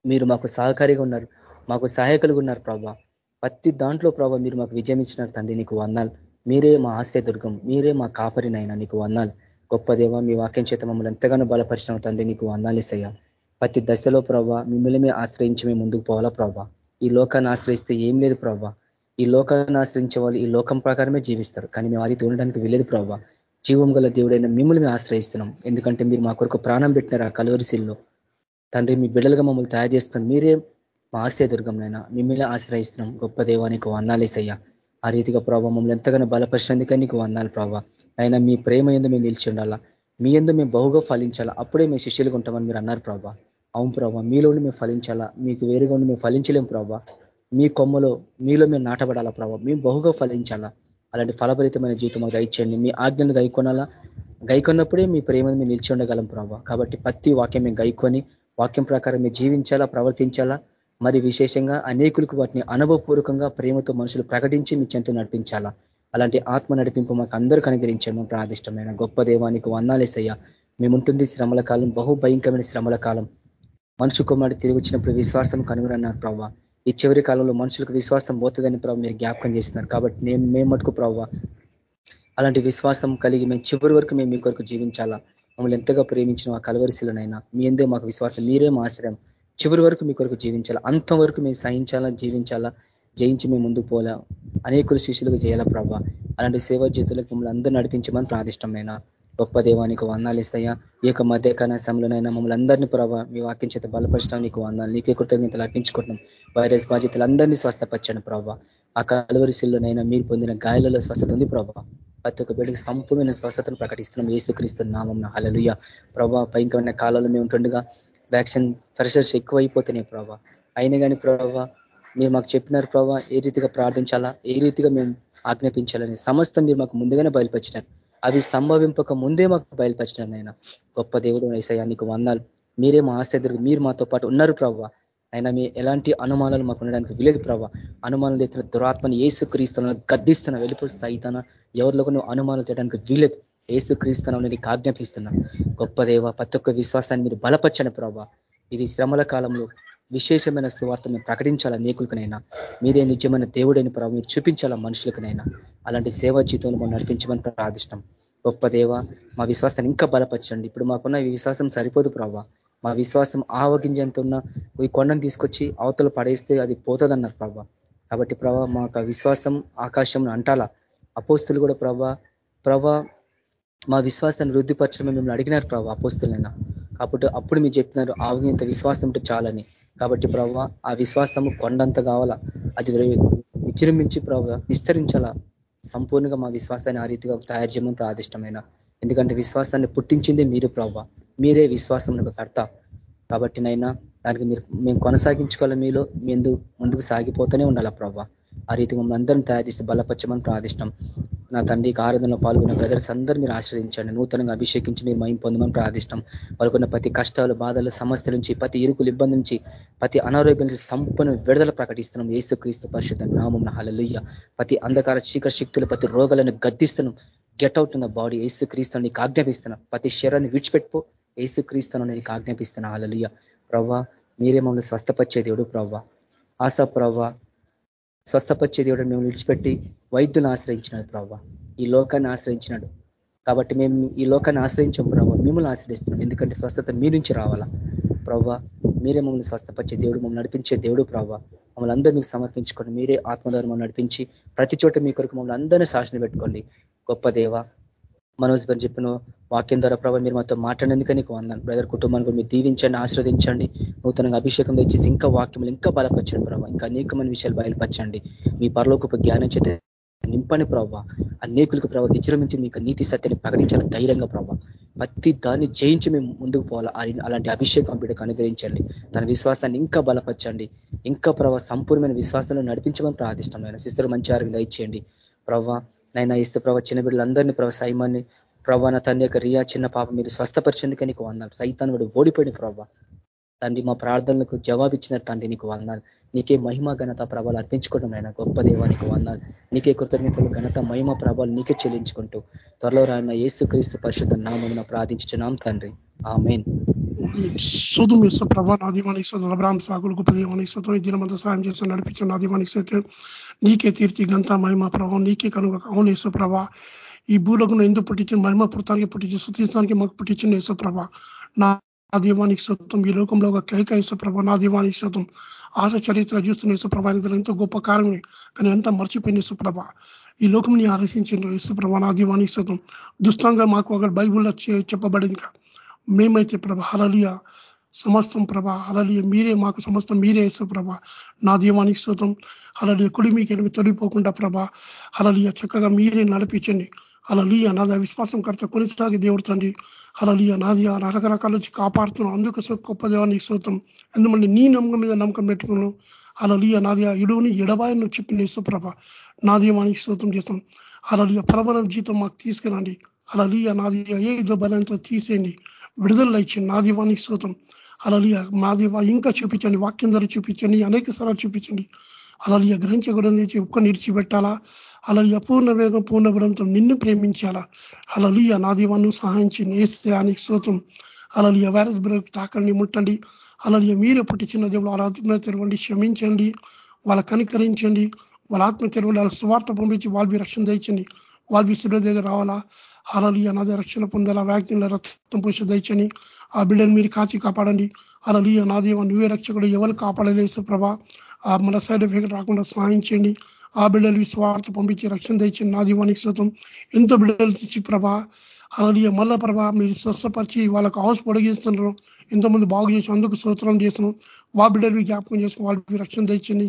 మీరు మాకు సహకారిగా ఉన్నారు మాకు సహాయకులుగా ఉన్నారు ప్రభా. ప్రతి దాంట్లో ప్రభా మీరు మాకు విజయం ఇచ్చినారు తండ్రి నీకు వందాలు మీరే మా ఆశ్రయ దుర్గం మీరే మా కాపరినైనా నీకు వందాలు గొప్ప దేవ మీ వాక్యం చేత మమ్మల్ని ఎంతగానో బలపరిచిన తండ్రి నీకు వందాలు ఇస్తాయా. ప్రతి దశలో ప్రభా మిమ్మల్ని ఆశ్రయించి మేము ముందుకు పోవాలా ప్రభా. ఈ లోకాన్ని ఆశ్రయిస్తే ఏం లేదు ప్రభావ ఈ లోకాన్ని ఆశ్రయించే వాళ్ళు ఈ లోకం ప్రకారమే జీవిస్తారు. కానీ మేము అది ఉండడానికి వెళ్ళేది ప్రవ్వ. జీవం గల దేవుడైన మిమ్మల్ని మేము ఆశ్రయిస్తున్నాం. ఎందుకంటే మీరు మా కొరకు ప్రాణం పెట్టినారు ఆ కలవరిశీల్లో తండ్రి మీ బిడ్డలుగా మమ్మల్ని తయారు చేస్తున్నాం మీరే మా ఆశ్రయ దుర్గంనైనా మిమ్మల్ని ఆశ్రయిస్తున్నాం. గొప్ప దేవానికి వందాలేసయ్యా ఆ రీతిగా ప్రభావ మమ్మల్ని ఎంతగానో బలపరిచినందుకే నీకు వందాలు ప్రభావ అయినా మీ ప్రేమ ఎందు మేము నిలిచి ఉండాలా? మీ ఎందు మేము బహుగా ఫలించాలా? అప్పుడే మేము శిష్యులుగా ఉంటామని మీరు అన్నారు ప్రభావ అవును ప్రభావ మీలో మేము ఫలించాలా? మీకు వేరుగా ఉండి మేము ఫలించలేం ప్రభావ మీ కొమ్మలో మీలో మేము నాటబడాలా ప్రభావ మేము బహుగా ఫలించాలా? అలాంటి ఫలభరితమైన జీవితం మాకు దయచేయండి. మీ ఆజ్ఞను గైకొనాలా? గైకొన్నప్పుడే మీ ప్రేమను మేము నిలిచి ఉండగలం ప్రభావ కాబట్టి ప్రతి వాక్యం మేము గైకొని వాక్యం ప్రకారం మేము జీవించాలా ప్రవర్తించాలా? మరి విశేషంగా అనేకులకు వాటిని అనుభవపూర్వకంగా ప్రేమతో మనుషులు ప్రకటించి మీ చెంత నడిపించాలా? అలాంటి ఆత్మ నడిపింపు మాకు అందరికీ అనుగ్రహించాము ప్రాదిష్టమైన గొప్ప దేవానికి వందాలేసయ్యా మేముంటుంది శ్రమల కాలం బహుభయంకరమైన శ్రమల కాలం. మనుషు కుమారుడు తిరిగి వచ్చినప్పుడు విశ్వాసం కనుగొనన్నారు ప్రభావ ఈ చివరి కాలంలో మనుషులకు విశ్వాసం పోతుందని ప్రభావ మీరు జ్ఞాపకం చేస్తున్నారు. కాబట్టి నేను మేము మటుకు ప్రభావ అలాంటి విశ్వాసం కలిగి మేము చివరి వరకు మేము మీ కొరకు జీవించాలా? మమ్మల్ని ఎంతగా ప్రేమించిన ఆ కలవరిశీలనైనా? మీ ఎందే మాకు విశ్వాసం మీరే మా ఆశ్రయం. చివరి వరకు మీ కొరకు జీవించాలా? అంతం వరకు మేము సహించాలా జీవించాలా? జయించి మేము ముందు పోలా అనేకులు శిష్యులకు చేయాలా ప్రభావ అలాంటి సేవా జీతులకు మమ్మల్ని అందరూ నడిపించమని ప్రాదిష్టమైన గొప్ప దేవానికి వందాలు ఇస్తాయా? ఈ యొక్క మధ్య కనసంలోనైనా మమ్మల్ని అందరినీ ప్రభావ మీ వాక్యం చేత బలపరచడం నీకు వందాలు నీకే కృతజ్ఞతలు అర్పించుకుంటున్నాం. వైరస్ బాధ్యతలు అందరినీ స్వస్థపరచండి ప్రభావ ఆ కలవరిశిల్లోనైనా మీరు పొందిన గాయాలలో స్వస్థత ఉంది ప్రభావ ప్రతి ఒక్క బిడ్డకి సంపూర్ణ స్వస్థతను ప్రకటిస్తున్నాం. ఏసుక్రీస్తు నామం హలలుయ ప్రభావ భయంకరమైన కాలంలో మేము ఉంటుండగా వ్యాక్సిన్ ప్రెషర్స్ ఎక్కువైపోతున్నాయి ప్రభావ అయినా కానీ ప్రభావ మీరు మాకు చెప్పినారు ప్రభావ ఏ రీతిగా ప్రార్థించాలా? ఏ రీతిగా మేము ఆజ్ఞాపించాలని? సమస్తం మీరు మాకు ముందుగానే బయలుపరిచినారు. అది సంభవింపక ముందే మాకు బయలుపరిచినారు నాయన. గొప్ప దేవుడు వేసయ్యా నీకు వందాలు మీరే మా ఆశ్రదులు మీరు మాతో పాటు ఉన్నారు ప్రవ్వ. అయినా మీ ఎలాంటి అనుమానాలు మాకు ఉండడానికి వీలేదు ప్రభావ అనుమానాలు తెచ్చిన దురాత్మని ఏసు క్రీస్తున్న గద్దిస్తున్నా వెళ్ళిపో సైతాన. ఎవరిలో నువ్వు అనుమానాలు చేయడానికి వీలేదు. ఏసు క్రీస్తున్నా నీకు ఆజ్ఞాపిస్తున్నా. గొప్ప దేవ ప్రతి ఒక్క విశ్వాసాన్ని మీరు బలపరచండి ప్రవ్వ. ఇది శ్రమల కాలంలో విశేషమైన సువార్త మేము ప్రకటించాలా అనేకులకనైనా మీరే నిజమైన దేవుడైన ప్రభావ మీరు చూపించాలా మనుషులకనైనా? అలాంటి సేవా జీవితంలో మనం నడిపించమని ప్రార్థిష్టం గొప్ప దేవ మా విశ్వాసాన్ని ఇంకా బలపరచండి. ఇప్పుడు మాకున్న విశ్వాసం సరిపోదు ప్రభావ మా విశ్వాసం ఆవగింజంత ఉన్న ఈ కొండను తీసుకొచ్చి అవతలు పడేస్తే అది పోతుందన్నారు ప్రభా. కాబట్టి ప్రభా మా విశ్వాసం ఆకాశం అంటాలా? అపోస్తులు కూడా ప్రభా ప్రభా మా విశ్వాసాన్ని వృద్ధిపరచమని మిమ్మల్ని అడిగినారు ప్రభా అపోస్తులైనా. కాబట్టి అప్పుడు మీరు చెప్తున్నారు ఆవగింత విశ్వాసం ఉంటే చాలని. కాబట్టి ప్రభావ ఆ విశ్వాసము కొండంత కావాలా? అది విజృంభించి ప్రభావ విస్తరించాలా? సంపూర్ణంగా మా విశ్వాసాన్ని ఆ రీతిగా తయారు చేయమని ప్రాదిష్టమైన. ఎందుకంటే విశ్వాసాన్ని పుట్టించిందే మీరు ప్రభావ మీరే విశ్వాసం కర్త. కాబట్టి నైనా దానికి మీరు మేము కొనసాగించుకోవాలి మీలో మేము ముందుకు సాగిపోతూనే ఉండాలా ప్రభావ ఆ రీతి మమ్మల్ని అందరిని తయారు చేసి బలపరచమని ప్రార్థిష్టం. నా తండ్రికి ఆరాధనలో పాల్గొన్న బ్రదర్స్ అందరూ మీరు ఆశ్రయించండి నూతనంగా అభిషేకించి మీరు మయం పొందమని ప్రార్థిష్టం. వాళ్ళకున్న ప్రతి కష్టాలు బాధలు సమస్యల నుంచి ప్రతి ఇరుకులు ఇబ్బంది నుంచి ప్రతి అనారోగ్యం నుంచి సంపూర్ణ విడుదల ప్రకటిస్తున్నాం. ఏసుక్రీస్తు పరిశుద్ధ నామం హలలుయ్య ప్రతి అంధకార చీకర శక్తులు ప్రతి రోగాలను గద్దిస్తున్నాం. గెట్అవుట్ ఉన్న బాడీ ఏసు క్రీస్తుని నీకు ఆజ్ఞాపిస్తున్నాం. ప్రతి శరీరాన్ని విడిచిపెట్టుకో. ఏసు క్రీస్తును నీకు ఆజ్ఞాపిస్తున్నా. హలలుయ్య ప్రవ్వా మీరే మమ్మల్ని స్వస్థపరిచే దేవుడు ప్రవ్వా. ఆశా ప్రవ్వా స్వస్థపరిచే దేవుడు మేము విడిచిపెట్టి వైద్యులను ఆశ్రయించినాడు ప్రభావ ఈ లోకాన్ని ఆశ్రయించినాడు. కాబట్టి మేము ఈ లోకాన్ని ఆశ్రయించాం ప్రభావ మిమ్మల్ని ఆశ్రయిస్తున్నాం. ఎందుకంటే స్వస్థత మీ నుంచి రావాలా. ప్రవ్వ మీరే మమ్మల్ని స్వస్థపరిచే దేవుడు మమ్మల్ని నడిపించే దేవుడు ప్రవ్వ. మమ్మల్ని అందరూ మీకు సమర్పించుకోండి మీరే ఆత్మధర్మం నడిపించి ప్రతి చోట మీ కొరకు మమ్మల్ని అందరినీ శాసన పెట్టుకోండి. గొప్ప దేవ మనోజ్ గారు చెప్పిన వాక్యం ద్వారా ప్రభావ మీరు మాతో మాట్లాడేందుకే నీకు వందాను. బ్రదర్ కుటుంబాన్ని మీరు దీవించండి ఆశ్రవదించండి. నూతనంగా అభిషేకం తెచ్చేసి ఇంకా వాక్యములు ఇంకా బలపరచండి ప్రభావ ఇంకా అనేకమైన విషయాలు బయలుపరచండి. మీ పరలోకపు జ్ఞానం చేత నింపని ప్రభావ అనేకులకు ప్రభావ విజృంభించి మీకు నీతి సత్యాన్ని ప్రకటించాలి ధైర్యంగా ప్రభావ ప్రతి దాన్ని జయించి మేము ముందుకు పోవాలి? అలాంటి అభిషేకం బిడ్డకు అనుగ్రహించండి. తన విశ్వాసాన్ని ఇంకా బలపరచండి. ఇంకా ప్రభావ సంపూర్ణమైన విశ్వాసంలో నడిపించమని ప్రార్థిష్టమైన శిస్తులు మంచి ఆరోగ్యం దయచేయండి. ప్రభావ నైనా ఇస్తే ప్రభావ చిన్న బిడ్డలందరినీ ప్రభావ సైమాన్ని ప్రభావ నా తండ్రి యొక్క రియా చిన్న పాప మీరు స్వస్థపరిచేందుకే నీకు వందాలు సైతాన్ని వాడు ఓడిపోయిన ప్రభావ తండ్రి మా ప్రార్థనలకు జవాబిచ్చిన తండ్రి నీకు వందాలు నీకే మహిమ ఘనత ప్రభాలు అర్పించుకోవడం నాయన. గొప్ప దేవానికి వందాలు నీకే కృతజ్ఞతలు ఘనత మహిమ ప్రభాలు నీకే చెల్లించుకుంటూ త్వరలో రాయన ఏసు క్రీస్తు పరిశుద్ధ నామం ప్రార్థించున్నాం తండ్రి. ఆ మెయిన్ శోధం ప్రభా నా శోధం అబ్రాహ్మ సాగులు గొప్ప దేవానికి శోధం ఈ దినమంతా సాయం చేసి నడిపించండి. నా సైతే నీకే తీర్చి గంతా మహిమ ప్రభావం నీకే కనుక అవును యేసు ప్రభా ఈ భూలోకం ఎందుకు పుట్టించిన మహిమ పుట్టానికి పుట్టించి సుతీస్తానికి మాకు పుట్టించిన యేసు ప్రభా నా దీవానికి శుతం ఈ లోకంలో ఒక కైక యేసుప్రభ నా దీవానికి శుతం ఆశ చరిత్ర చూస్తున్న యేసుప్రభ ఎంతో గొప్ప కారణమే కానీ ఎంత మర్చిపోయిన యేసుప్రభ. ఈ లోకం ని ఆలోచించిన యేసుప్రభ నా దీవానికి శుతం దుష్టంగా మాకు ఒక బైబుల్లో చెప్పబడింది. మేమైతే ప్రభ హలలియ సమస్తం ప్రభ అలలియ మీరే మాకు సమస్తం మీరే యేసు ప్రభ. నా దీవానికి శోతం అలలియ కుడి మీకు తొలిపోకుండా ప్రభ అలలియ చక్కగా మీరే నడిపించండి. అలలియ నాది విశ్వాసం కర్త కొనిసాగి దేవుడు తండ్రి. అలలియ నాది రకరకాల నుంచి కాపాడుతున్నాం అందుకు గొప్ప దేవానికి శోతం ఎందుకంటే నీ నమ్మకం మీద నమ్మకం పెట్టుకున్నాను. అలలియ నాది ఆ ఇడువుని ఎడబాయను చెప్పిన యేసుప్రభ నా దీవానికి శోతం చేస్తాం. అలలియ ప్రబలం జీతం మాకు తీసుకురండి. అలలియ నాది ఏ ఇదో బలంతో తీసేయండి. విడుదల ఇచ్చి నా దీవానికి శోతం అలలియ మా ఇంకా చూపించండి వాక్యం ద్వారా చూపించండి అనేక సార్లు చూపించండి. అలలియ గ్రహించకూడదు ఒక్క నిడిచిపెట్టాలా అలలియ పూర్ణ వేగం పూర్ణ బలంతో నిన్ను ప్రేమించాలా? అలలియ నా దీవాన్ని సహాయించి నేస్తానికి శోతం అలలియ వైరస్ బ్రేక్ తాకండి ముట్టండి. అలలియ మీరే పుట్టించిన దేవుడు వాళ్ళ ఆత్మ తెరవండి క్షమించండి. వాళ్ళ కనికరించండి. వాళ్ళ ఆత్మ తెరవండి వాళ్ళ స్వార్థ పంపించి వాళ్ళవి రక్షణ దండి వాళ్ళవి శిబిర దగ్గర రావాలా? అలలియ నాది రక్షణ పొందాలా? వ్యాక్సిన్ల రక్తం పురుష దండి ఆ బిడ్డను మీరు కాచి కాపాడండి. అలలియ నా దేవ నువ్వే రక్షకుడు. ఎవరు కాపాడలేదు ప్రభా. ఆ మన సైడ్ ఎఫెక్ట్ రాకుండా సహాయం చేయండి ఆ బిడ్డలు స్వార్థ పంపించి రక్షణ తెచ్చి నా దీవానికి శుతం ఎంతో బిడ్డలు తెచ్చి ప్రభా. అలాగే మళ్ళా ప్రభా మీరు స్వస్థపరిచి వాళ్ళకు హౌస్ పొడిగిస్తున్నారు ఎంతోమంది బాగు చేసి అందుకు సూత్రం చేస్తున్నాం. వా బిడ్డలు జ్ఞాపకం చేసుకుని వాళ్ళకి రక్షణ తెచ్చండి.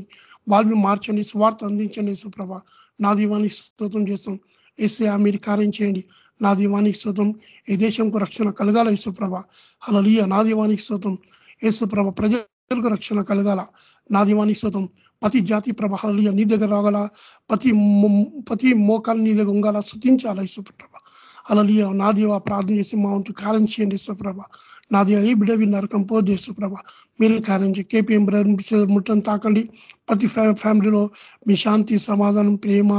వాళ్ళని మార్చండి. స్వార్థ అందించండి సుప్రభ నా దీవానికి స్తోత్రం చేస్తాం ఎస్ఏ మీరు కార్యం చేయండి. నా దీవానికి శ్రోతం ఈ దేశంకు రక్షణ కలగాల యేసుప్రభ. అలలియ నా దీవానికి శ్రోతం యేసుప్రభ ప్రజలకు రక్షణ కలగాల. నా దీవానికి శ్రోతం ప్రతి జాతి ప్రభ అలలియ నీ దగ్గర రాగల. ప్రతి ప్రతి మోకాలు నీ దగ్గర ఉండాల శుతించాల యేసుప్రభ. అలలియ నా దేవ ప్రార్థన చేసి మా ఉంటూ కార్యం చేయండి సుప్రభ నా దేవ ఈ బిడ విన్నరకం పోదే సుప్రభ మీరే కార్యం చేయండి. కేపీఎం ముట్టను తాకండి. ప్రతి ఫ్యామిలీలో మీ శాంతి సమాధానం ప్రేమ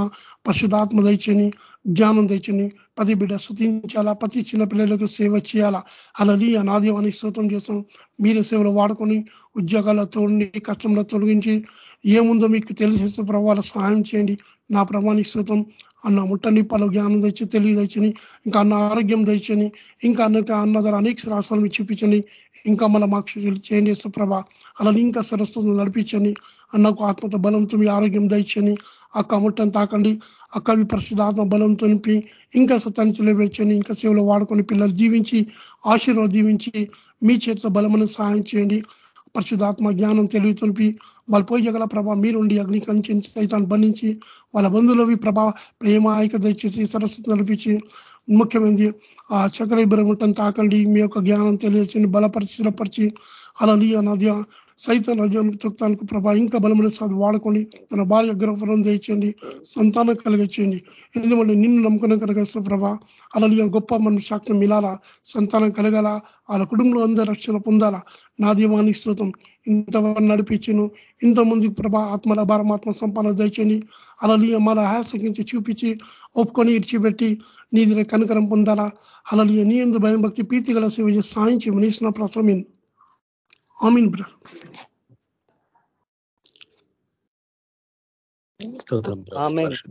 పరిశుధాత్మ దయచని జ్ఞానం తెచ్చని ప్రతి బిడ్డ శృతించాలా ప్రతి చిన్నపిల్లలకు సేవ చేయాలా? అలలి అనాదేవాన్ని స్తోత్రం చేస్తాం మీరే సేవలు వాడుకొని ఉద్యోగాలతో కష్టంలో తొలగించి ఏముందో మీకు తెలిసేస్తే ప్రభావాల సహాయం చేయండి. నా ప్రభానికి శృతం అన్న ముట్టని పలు జ్ఞానం తెచ్చి తెలివి తెచ్చని ఇంకా అన్న ఆరోగ్యం తెచ్చని ఇంకా అన్న అన్న ధర అనేక రాష్ట్రాలను చూపించని ఇంకా మళ్ళీ మాకు చేయండి సుప్రభ అలా ఇంకా సరస్వతం నడిపించని అన్నకు ఆత్మత బలంతో మీ ఆరోగ్యం దయచని అక్క ముట్టని తాకండి. అక్క మీ పరిశుధాత్మ బలంతో నింపి ఇంకా సత్యాన్ని చెలవేర్చండి ఇంకా సేవలో వాడుకొని పిల్లలు జీవించి ఆశీర్వాదీవించి మీ చేతితో బలమని సహాయం చేయండి. పరిశుధాత్మ జ్ఞానం తెలివి తొలిపి వాళ్ళు పోయి జగల ప్రభా మీరుండి అగ్ని కంచి సైతాన్ని బంధించి వాళ్ళ బంధువులవి ప్రభా ప్రేమ ఐక్య దయచేసి సరస్వతి నడిపించి ముఖ్యమైనది ఆ చక్ర ఇబ్బరం తాకండి మీ యొక్క జ్ఞానం తెలియచని బలపరిచి స్థిరపరిచి. అలా నది సైతం రజానికి ప్రభా ఇంకా బలమైన సాధి వాడుకోండి తన భార్య గర్భఫలం చేయించండి సంతానం కలిగించండి. ఎందుకంటే నిన్ను నమ్మకం కలిగేస్తే ప్రభా అలా గొప్ప మనం సాక్ష్యం మిలాలా సంతానం కలగాల వాళ్ళ కుటుంబంలో అందరూ రక్షణ పొందాలా. నా దీవానికి శ్రోతం ఇంతవరకు నడిపించను. ఇంతమంది ప్రభా ఆత్మల భారమాత్మ సంపాదన దయచండి అలలియ మన ఆయాసకించి చూపించి ఒప్పుకొని ఇడిచిపెట్టి నీ దగ్గర పొందాలా. అలలియ నీ ఎందు భయం భక్తి ప్రీతి గల సేవ చేసి సాయించి మనీసిన ప్రసమీన్ ఆమీన్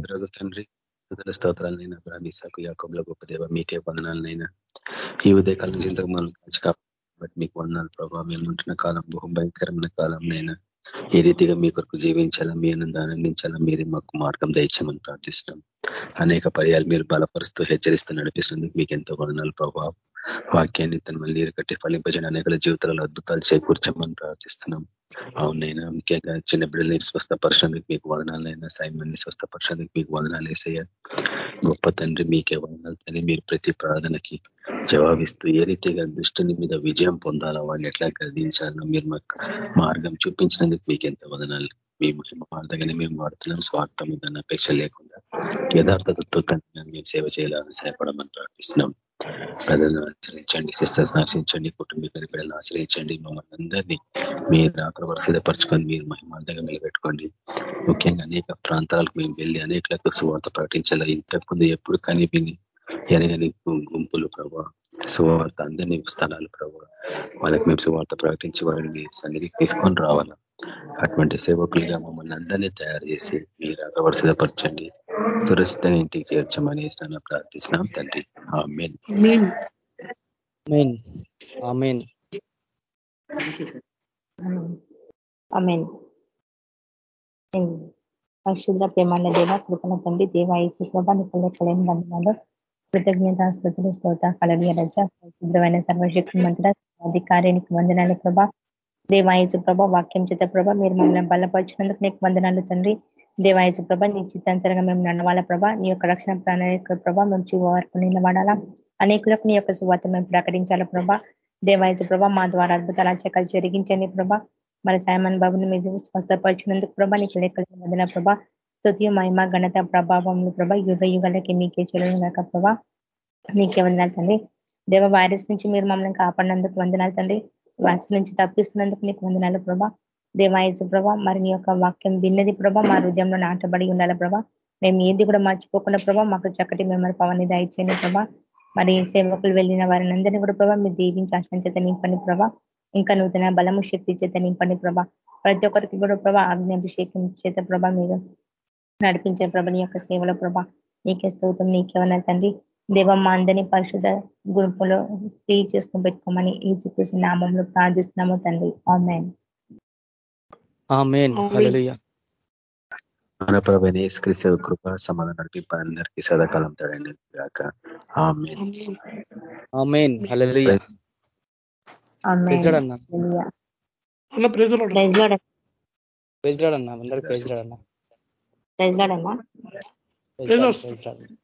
బ్రదర్ తండ్రి స్థుతుల స్తోత్రాలనైనా యాకబుల గొప్ప దేవ మీకే వందనాలనైనా ఈ ఉదయకాలం ఇంతకు మనం కాచి కాబట్టి మీకు వందనాలు ప్రభావ మేము ఉంటున్న కాలం బహు భయంకరమైన కాలంనైనా ఏ రీతిగా మీ కొరకు జీవించాలా మీ ఆనంద ఆనందించాలా మీరే మాకు మార్గం దయచేయమని ప్రార్థిస్తున్నాం. అనేక పర్యాలు మీరు బలపరుస్తూ హెచ్చరిస్తూ నడిపిస్తున్నందుకు మీకు ఎంతో వందనాలు ప్రభావం వాక్యాన్ని తన మళ్ళీ కట్టి ఫలింపజేయడం అనేకల జీవితాలలో అద్భుతాలు చేకూర్చమని ప్రార్థిస్తున్నాం. అవునైనా ముఖ్యంగా చిన్న బిడ్డల్ని స్వస్థపరచడానికి మీకు వదనాలైనా సాయం స్వస్థపరచడానికి మీకు వదనాలు వేసయ్యా. గొప్ప తండ్రి మీకే వదనాలు తండ్రి మీరు ప్రతి ప్రార్థనకి జవాబిస్తూ ఏ రీతిగా దుష్టుని మీద విజయం పొందాలా వాళ్ళు ఎట్లా గర్దించాలో మీరు మాకు మార్గం చూపించినందుకు మీకు ఎంత వదనాలు. మేము మార్గంగానే మేము వాడుతున్నాం. స్వార్థం దాన్ని అపేక్ష లేకుండా యథార్థతతో తండ్రి మేము సేవ చేయాలని సహాయపడమని ప్రార్థిస్తున్నాం. ప్రజలను ఆశ్రయించండి సిస్టర్స్ ఆశ్రయించండి కుటుంబీకుల బిడ్డలను ఆశ్రయించండి. మమ్మల్ని అందరినీ మీరు అక్కడ సిద్ధపరచుకొని మీరు మహిమార్థంగా నిలబెట్టుకోండి. ముఖ్యంగా అనేక ప్రాంతాలకు మేము వెళ్ళి అనేకలకు సువార్త ప్రకటించాలి? ఇంతకుముందు ఎప్పుడు కనిపిని ఎనగని గుంపులు ప్రభావ సువార్త అందరినీ స్థలాలు ప్రభావ వాళ్ళకి మేము సువార్త ప్రకటించి వారిని సన్నిధికి తీసుకొని రావాలా? అటువంటి సేవకులుగా మమ్మల్ని అందరినీ తయారు చేసి మీరు అక్కడ సిద్ధపరచండి సురక్షితంగా ఇంటికి చేర్చమని స్థానం ప్రార్థిస్తున్నాం తండ్రి. ఆమెన్. మీన్ ఆమేన్. ఆమేన్. అమెన్ పరిశుద్ధ ప్రేమాల దేవ కృపణ తండ్రి దేవ ఈ సుప్రభ నీకు లెక్కలేని బంధనాలు కృతజ్ఞత స్థుతులు స్తోత కలనీయ రజ శుభ్రమైన సర్వశక్తి మంత్ర అధికారికి వందనాలు ప్రభ. దేవాయచు ప్రభ వాక్యం చేత ప్రభ మీరు మమ్మల్ని బలపరిచినందుకు నీకు వందనాలు తండ్రి. దేవాయచు ప్రభ నీ చిత్తాంతరంగా మేము నడవాలా ప్రభ. నీ యొక్క రక్షణ ప్రణాళిక ప్రభ మేము చివరకు నిలబడాలా. అనేకులకు నీ యొక్క సువార్త మేము ప్రకటించాలా ప్రభ. దేవాయచు ప్రభ మా ద్వారా అద్భుతాల అచకాలు జరిగించండి ప్రభ. మరి సాయమన్ బాబుని మీరు స్వస్థపరిచినందుకు ప్రభ నీకు లెక్కలు వదిన ప్రభ. స్తుతి మహిమ ఘనత ప్రభావంలో ప్రభ. యుగ యుగలకి మీకే చెల్లిగాక ప్రభ. నీకే వందనాలు తండ్రి. దేవ వైరస్ నుంచి మీరు మమ్మల్ని కాపాడినందుకు వందనాలు తండ్రి. వ్యాక్సిన్ నుంచి తప్పిస్తున్నందుకు నీకు వందనాలు ప్రభా. దేవాయచు ప్రభా మరి నీ యొక్క వాక్యం విన్నది ప్రభ మా హృదయంలో నాటబడి ఉండాలి ప్రభా. మేము ఏది కూడా మర్చిపోకుండా ప్రభా మాకు చక్కటి మెమరీ పవన్ దయచేయండి ప్రభా. మరి సేవకులు వెళ్ళిన వారిని అందరినీ కూడా ప్రభా మీరు దీవించి ఆశ్రయించేత నింపని ప్రభా. ఇంకా నూతన బలము శక్తి చేత నింపండి ప్రభా. ప్రతి ఒక్కరికి కూడా ప్రభా అభిషేకం చేత ప్రభా మీరు నడిపించే ప్రభని యొక్క సేవల ప్రభా. నీకే స్తోత్రం నీకేమన్నా తండ్రి. దేవమ్మ అందరినీ పరిశుద్ధ గుంపులో స్త్రీ చేసుకుని పెట్టుకోమని ఈ చెప్పేసి నామంలో ప్రార్థిస్తున్నాము తండ్రి. ఆమెన్. ఆమేన్ హల్లెలూయా మన ప్రభు క్రీస్తు కృప సమాధానం నడిపి అందరికీ సదాకాలం తడండి గాక amen amen hallelujah amen praise lord అన్న హల్లెలూయా. అన్న ప్రైజ్ అన్న అందరికి అన్న లార్డ్.